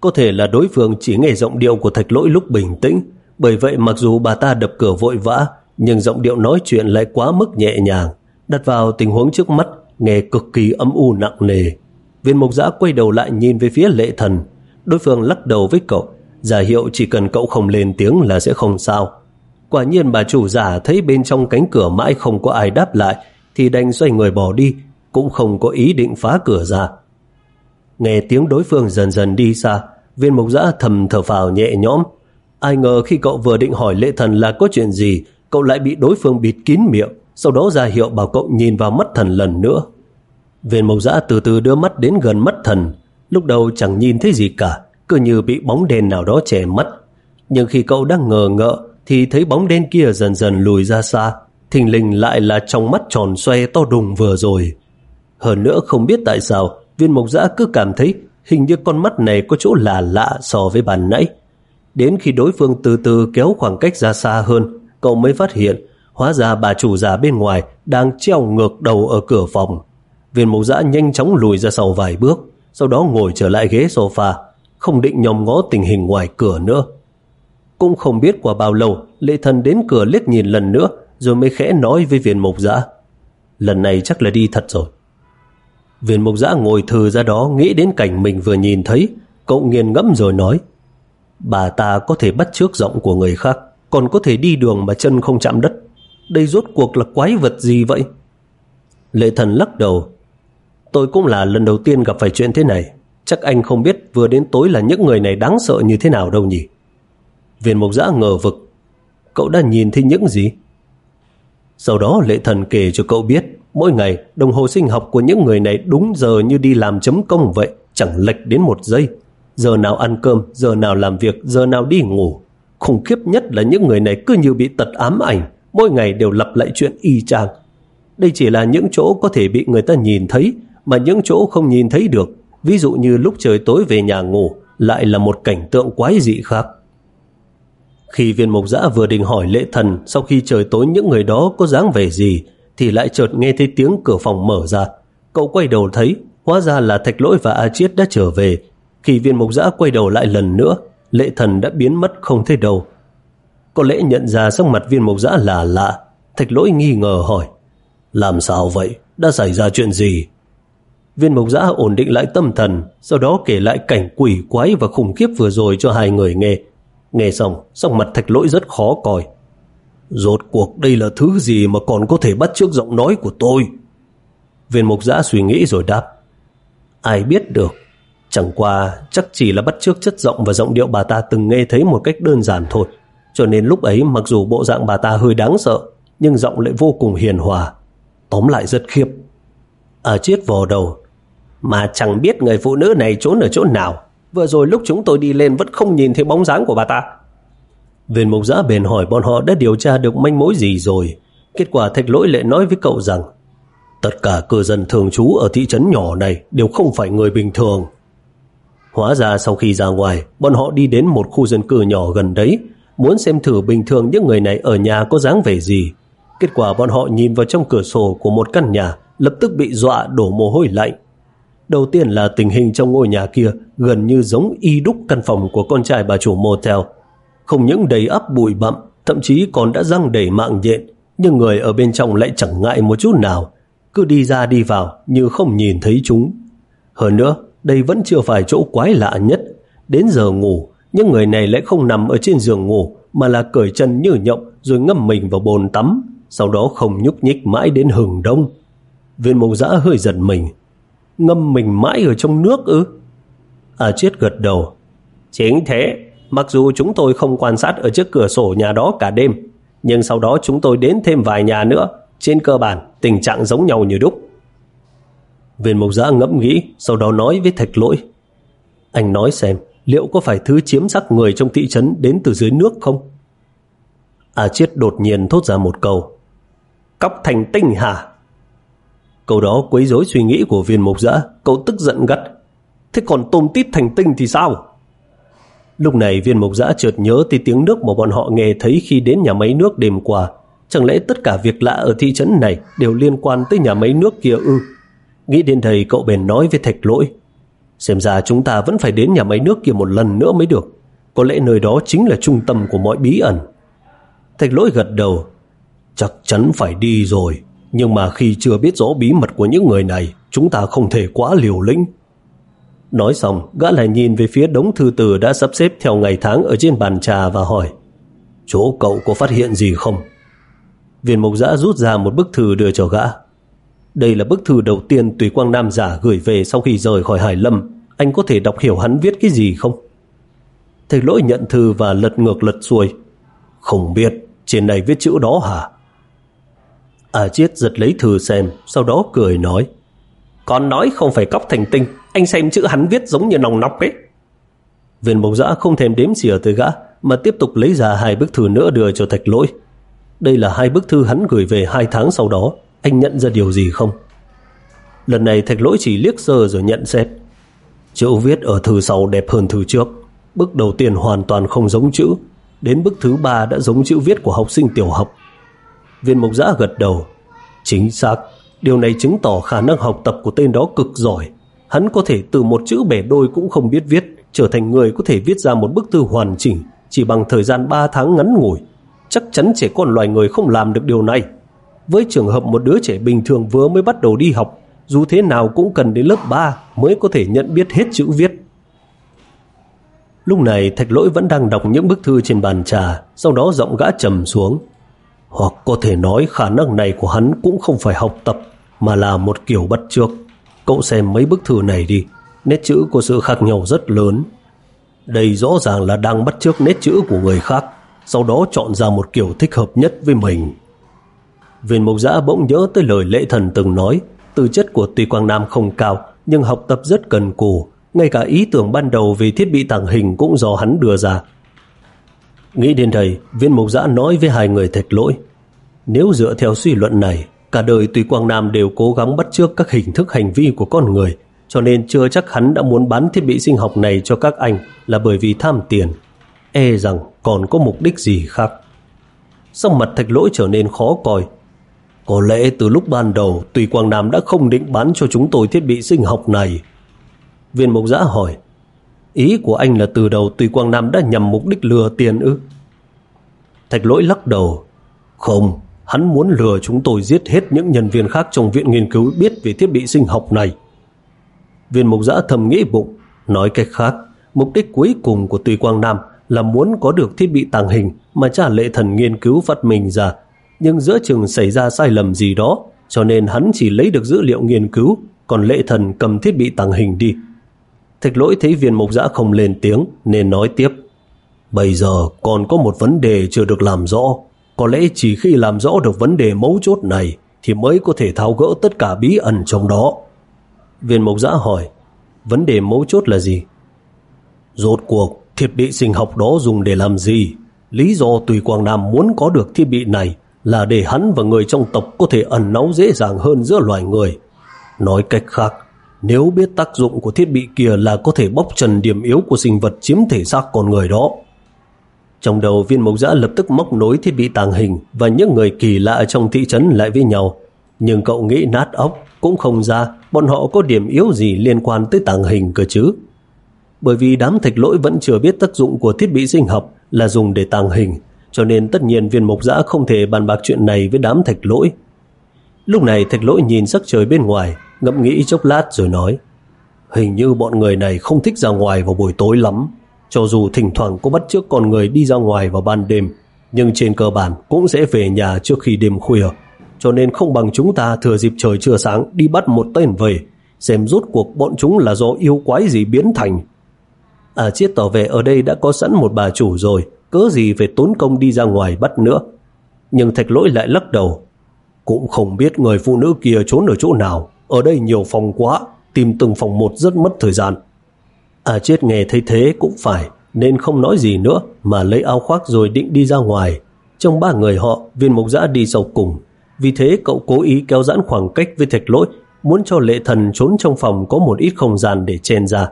Speaker 1: Có thể là đối phương chỉ nghe giọng điệu của thạch lỗi lúc bình tĩnh, bởi vậy mặc dù bà ta đập cửa vội vã, nhưng giọng điệu nói chuyện lại quá mức nhẹ nhàng, đặt vào tình huống trước mắt nghe cực kỳ âm u nặng nề. Viên mục giã quay đầu lại nhìn về phía lệ thần. Đối phương lắc đầu với cậu, giả hiệu chỉ cần cậu không lên tiếng là sẽ không sao. Quả nhiên bà chủ giả thấy bên trong cánh cửa mãi không có ai đáp lại, thì đành xoay người bỏ đi, cũng không có ý định phá cửa ra. Nghe tiếng đối phương dần dần đi xa, viên mục giã thầm thở phào nhẹ nhõm. Ai ngờ khi cậu vừa định hỏi lệ thần là có chuyện gì, cậu lại bị đối phương bịt kín miệng, sau đó ra hiệu bảo cậu nhìn vào mắt thần lần nữa. Viên mộc giã từ từ đưa mắt đến gần mắt thần, lúc đầu chẳng nhìn thấy gì cả, cứ như bị bóng đèn nào đó che mắt. Nhưng khi cậu đang ngờ ngợ, thì thấy bóng đen kia dần dần lùi ra xa, thình lình lại là trong mắt tròn xoe to đùng vừa rồi. Hơn nữa không biết tại sao, viên mộc giã cứ cảm thấy hình như con mắt này có chỗ lạ lạ so với bàn nãy. Đến khi đối phương từ từ kéo khoảng cách ra xa hơn, cậu mới phát hiện Hóa ra bà chủ già bên ngoài đang treo ngược đầu ở cửa phòng. Viên mục giã nhanh chóng lùi ra sau vài bước, sau đó ngồi trở lại ghế sofa, không định nhòm ngó tình hình ngoài cửa nữa. Cũng không biết qua bao lâu, lệ thần đến cửa liếc nhìn lần nữa, rồi mới khẽ nói với viên mục giã. Lần này chắc là đi thật rồi. Viên mục giã ngồi thừ ra đó nghĩ đến cảnh mình vừa nhìn thấy, cậu nghiền ngẫm rồi nói. Bà ta có thể bắt trước giọng của người khác, còn có thể đi đường mà chân không chạm đất đây rốt cuộc là quái vật gì vậy? Lệ thần lắc đầu. Tôi cũng là lần đầu tiên gặp phải chuyện thế này. Chắc anh không biết vừa đến tối là những người này đáng sợ như thế nào đâu nhỉ? Viên Mộc giã ngờ vực. Cậu đã nhìn thấy những gì? Sau đó lệ thần kể cho cậu biết mỗi ngày đồng hồ sinh học của những người này đúng giờ như đi làm chấm công vậy, chẳng lệch đến một giây. Giờ nào ăn cơm, giờ nào làm việc, giờ nào đi ngủ. Khủng khiếp nhất là những người này cứ như bị tật ám ảnh, mỗi ngày đều lặp lại chuyện y chang. Đây chỉ là những chỗ có thể bị người ta nhìn thấy, mà những chỗ không nhìn thấy được. Ví dụ như lúc trời tối về nhà ngủ, lại là một cảnh tượng quái dị khác. Khi viên mục giã vừa định hỏi lệ thần sau khi trời tối những người đó có dáng vẻ gì, thì lại chợt nghe thấy tiếng cửa phòng mở ra. Cậu quay đầu thấy, hóa ra là thạch lỗi và A Chiết đã trở về. Khi viên mục giã quay đầu lại lần nữa, lệ thần đã biến mất không thấy đâu. Có lẽ nhận ra sắc mặt viên mộc giã là lạ, Thạch lỗi nghi ngờ hỏi. Làm sao vậy? Đã xảy ra chuyện gì? Viên mộc giã ổn định lại tâm thần, sau đó kể lại cảnh quỷ quái và khủng khiếp vừa rồi cho hai người nghe. Nghe xong, sắc mặt thạch lỗi rất khó coi. Rốt cuộc đây là thứ gì mà còn có thể bắt trước giọng nói của tôi? Viên mục giã suy nghĩ rồi đáp. Ai biết được, chẳng qua chắc chỉ là bắt trước chất giọng và giọng điệu bà ta từng nghe thấy một cách đơn giản thôi. Cho nên lúc ấy mặc dù bộ dạng bà ta hơi đáng sợ, nhưng giọng lại vô cùng hiền hòa. Tóm lại rất khiếp. Ở chiếc vò đầu, mà chẳng biết người phụ nữ này trốn ở chỗ nào. Vừa rồi lúc chúng tôi đi lên vẫn không nhìn thấy bóng dáng của bà ta. Viên mục giã bền hỏi bọn họ đã điều tra được manh mối gì rồi. Kết quả thạch lỗi lại nói với cậu rằng tất cả cư dân thường trú ở thị trấn nhỏ này đều không phải người bình thường. Hóa ra sau khi ra ngoài, bọn họ đi đến một khu dân cư nhỏ gần đấy, muốn xem thử bình thường những người này ở nhà có dáng vẻ gì. Kết quả bọn họ nhìn vào trong cửa sổ của một căn nhà, lập tức bị dọa đổ mồ hôi lạnh. Đầu tiên là tình hình trong ngôi nhà kia gần như giống y đúc căn phòng của con trai bà chủ motel. Không những đầy ắp bụi bặm, thậm chí còn đã răng đầy mạng nhện, nhưng người ở bên trong lại chẳng ngại một chút nào, cứ đi ra đi vào như không nhìn thấy chúng. Hơn nữa, đây vẫn chưa phải chỗ quái lạ nhất. Đến giờ ngủ, những người này lại không nằm ở trên giường ngủ, mà là cởi chân như nhộng rồi ngâm mình vào bồn tắm, sau đó không nhúc nhích mãi đến hừng đông. Viên mộc giã hơi giật mình, ngâm mình mãi ở trong nước ư? À chết gật đầu. Chính thế, mặc dù chúng tôi không quan sát ở trước cửa sổ nhà đó cả đêm, nhưng sau đó chúng tôi đến thêm vài nhà nữa. Trên cơ bản, tình trạng giống nhau như đúc. Viên mộc giã ngẫm nghĩ, sau đó nói với thạch lỗi. Anh nói xem, liệu có phải thứ chiếm sắc người trong thị trấn đến từ dưới nước không? À chết đột nhiên thốt ra một câu. Cóc thành tinh hả? Câu đó quấy rối suy nghĩ của viên mục Dã. cậu tức giận gắt. Thế còn tôm tít thành tinh thì sao? Lúc này viên mục Dã chợt nhớ tới tiếng nước mà bọn họ nghe thấy khi đến nhà máy nước đêm qua. Chẳng lẽ tất cả việc lạ ở thị trấn này đều liên quan tới nhà máy nước kia ư? Nghĩ đến đây cậu bèn nói với thạch lỗi. Xem ra chúng ta vẫn phải đến nhà máy nước kia một lần nữa mới được. Có lẽ nơi đó chính là trung tâm của mọi bí ẩn. Thạch lỗi gật đầu. Chắc chắn phải đi rồi. Nhưng mà khi chưa biết rõ bí mật của những người này, chúng ta không thể quá liều lĩnh. Nói xong, gã lại nhìn về phía đống thư từ đã sắp xếp theo ngày tháng ở trên bàn trà và hỏi Chỗ cậu có phát hiện gì không? Viên mục giã rút ra một bức thư đưa cho gã. Đây là bức thư đầu tiên Tùy Quang Nam giả gửi về sau khi rời khỏi Hải Lâm. Anh có thể đọc hiểu hắn viết cái gì không? Thầy lỗi nhận thư và lật ngược lật xuôi. Không biết, trên này viết chữ đó hả? À Chiết giật lấy thư xem, sau đó cười nói. Con nói không phải cóc thành tinh, anh xem chữ hắn viết giống như nòng nọc ấy. Viên bóng giã không thèm đếm xỉa tới gã, mà tiếp tục lấy ra hai bức thư nữa đưa cho thạch lỗi. Đây là hai bức thư hắn gửi về hai tháng sau đó, anh nhận ra điều gì không? Lần này thạch lỗi chỉ liếc sơ rồi nhận xét. Chữ viết ở thư sau đẹp hơn thư trước. Bức đầu tiên hoàn toàn không giống chữ, đến bức thứ ba đã giống chữ viết của học sinh tiểu học. Viên mục giã gật đầu. Chính xác, điều này chứng tỏ khả năng học tập của tên đó cực giỏi. Hắn có thể từ một chữ bẻ đôi cũng không biết viết, trở thành người có thể viết ra một bức thư hoàn chỉnh chỉ bằng thời gian 3 tháng ngắn ngủi. Chắc chắn trẻ con loài người không làm được điều này. Với trường hợp một đứa trẻ bình thường vừa mới bắt đầu đi học, dù thế nào cũng cần đến lớp 3 mới có thể nhận biết hết chữ viết. Lúc này Thạch Lỗi vẫn đang đọc những bức thư trên bàn trà, sau đó giọng gã trầm xuống. Hoặc có thể nói khả năng này của hắn cũng không phải học tập, mà là một kiểu bắt chước. Cậu xem mấy bức thư này đi, nét chữ có sự khác nhau rất lớn. Đây rõ ràng là đang bắt chước nét chữ của người khác, sau đó chọn ra một kiểu thích hợp nhất với mình. Viên mục giã bỗng nhớ tới lời lệ thần từng nói, tư chất của Tùy Quang Nam không cao, nhưng học tập rất cần cù, ngay cả ý tưởng ban đầu về thiết bị tàng hình cũng do hắn đưa ra. Nghĩ đến đây, viên mục giã nói với hai người thạch lỗi. Nếu dựa theo suy luận này, cả đời Tùy Quang Nam đều cố gắng bắt chước các hình thức hành vi của con người, cho nên chưa chắc hắn đã muốn bán thiết bị sinh học này cho các anh là bởi vì tham tiền. E rằng còn có mục đích gì khác. Sau mặt thạch lỗi trở nên khó coi. Có lẽ từ lúc ban đầu Tùy Quang Nam đã không định bán cho chúng tôi thiết bị sinh học này. Viên mục giã hỏi Ý của anh là từ đầu Tùy Quang Nam đã nhằm mục đích lừa tiền ư? Thạch lỗi lắc đầu. Không, hắn muốn lừa chúng tôi giết hết những nhân viên khác trong viện nghiên cứu biết về thiết bị sinh học này. Viên mục giã thầm nghĩ bụng, nói cách khác, mục đích cuối cùng của Tùy Quang Nam là muốn có được thiết bị tàng hình mà cha lệ thần nghiên cứu phát minh ra. Nhưng giữa chừng xảy ra sai lầm gì đó, cho nên hắn chỉ lấy được dữ liệu nghiên cứu, còn lệ thần cầm thiết bị tàng hình đi. Thạch lỗi thấy viên mục giã không lên tiếng nên nói tiếp. Bây giờ còn có một vấn đề chưa được làm rõ. Có lẽ chỉ khi làm rõ được vấn đề mấu chốt này thì mới có thể tháo gỡ tất cả bí ẩn trong đó. Viên mục giã hỏi, vấn đề mấu chốt là gì? Rốt cuộc, thiết bị sinh học đó dùng để làm gì? Lý do Tùy Quang Nam muốn có được thiết bị này là để hắn và người trong tộc có thể ẩn náu dễ dàng hơn giữa loài người. Nói cách khác, nếu biết tác dụng của thiết bị kia là có thể bóc trần điểm yếu của sinh vật chiếm thể xác con người đó. Trong đầu viên mộc giã lập tức móc nối thiết bị tàng hình và những người kỳ lạ trong thị trấn lại với nhau. Nhưng cậu nghĩ nát óc cũng không ra bọn họ có điểm yếu gì liên quan tới tàng hình cơ chứ. Bởi vì đám thạch lỗi vẫn chưa biết tác dụng của thiết bị sinh học là dùng để tàng hình, cho nên tất nhiên viên mục giã không thể bàn bạc chuyện này với đám thạch lỗi. Lúc này thạch lỗi nhìn sắc trời bên ngoài, ngẫm nghĩ chốc lát rồi nói Hình như bọn người này không thích ra ngoài vào buổi tối lắm. Cho dù thỉnh thoảng có bắt trước con người đi ra ngoài vào ban đêm, nhưng trên cơ bản cũng sẽ về nhà trước khi đêm khuya. Cho nên không bằng chúng ta thừa dịp trời chưa sáng đi bắt một tên về, xem rốt cuộc bọn chúng là do yêu quái gì biến thành. À chiết tỏ vẻ ở đây đã có sẵn một bà chủ rồi, cớ gì phải tốn công đi ra ngoài bắt nữa. Nhưng thạch lỗi lại lắc đầu. Cũng không biết người phụ nữ kia trốn ở chỗ nào, ở đây nhiều phòng quá, tìm từng phòng một rất mất thời gian. À chết nghe thấy thế cũng phải, nên không nói gì nữa mà lấy áo khoác rồi định đi ra ngoài. Trong ba người họ, viên mục giã đi sau cùng. Vì thế cậu cố ý kéo giãn khoảng cách với thạch lỗi, muốn cho lệ thần trốn trong phòng có một ít không gian để chen ra.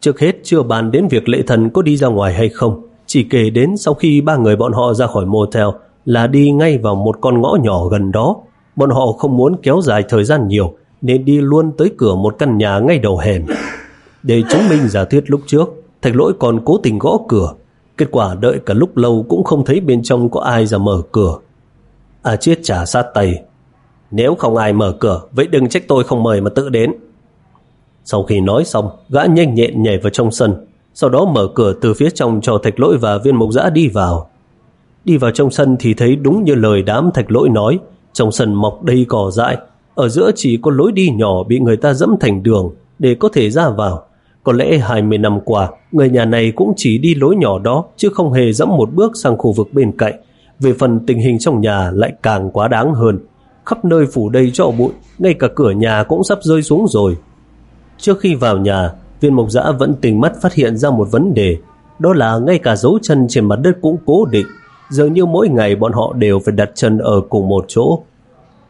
Speaker 1: Trước hết chưa bàn đến việc lệ thần có đi ra ngoài hay không, chỉ kể đến sau khi ba người bọn họ ra khỏi motel là đi ngay vào một con ngõ nhỏ gần đó. Bọn họ không muốn kéo dài thời gian nhiều nên đi luôn tới cửa một căn nhà ngay đầu hẻm. Để chứng minh giả thuyết lúc trước, thạch lỗi còn cố tình gõ cửa. Kết quả đợi cả lúc lâu cũng không thấy bên trong có ai ra mở cửa. À chết trả sát tay. Nếu không ai mở cửa, vậy đừng trách tôi không mời mà tự đến. Sau khi nói xong, gã nhanh nhẹn nhảy vào trong sân, sau đó mở cửa từ phía trong cho thạch lỗi và viên mục giã đi vào. Đi vào trong sân thì thấy đúng như lời đám thạch lỗi nói, trong sân mọc đầy cỏ dại, ở giữa chỉ có lối đi nhỏ bị người ta dẫm thành đường để có thể ra vào. Có lẽ 20 năm qua, người nhà này cũng chỉ đi lối nhỏ đó chứ không hề dẫm một bước sang khu vực bên cạnh. Về phần tình hình trong nhà lại càng quá đáng hơn. Khắp nơi phủ đầy cho bụi, ngay cả cửa nhà cũng sắp rơi xuống rồi. Trước khi vào nhà, viên mộc giã vẫn tình mắt phát hiện ra một vấn đề. Đó là ngay cả dấu chân trên mặt đất cũng cố định. Dường như mỗi ngày bọn họ đều phải đặt chân ở cùng một chỗ.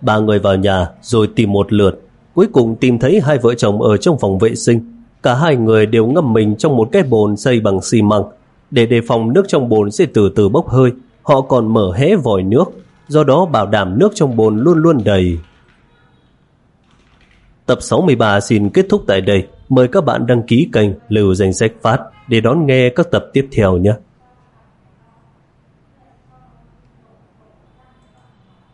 Speaker 1: Ba người vào nhà rồi tìm một lượt. Cuối cùng tìm thấy hai vợ chồng ở trong phòng vệ sinh. Cả hai người đều ngâm mình trong một cái bồn xây bằng xi măng. Để đề phòng nước trong bồn sẽ từ từ bốc hơi, họ còn mở hé vòi nước. Do đó bảo đảm nước trong bồn luôn luôn đầy. Tập 63 xin kết thúc tại đây. Mời các bạn đăng ký kênh Lưu Danh Sách Phát để đón nghe các tập tiếp theo nhé.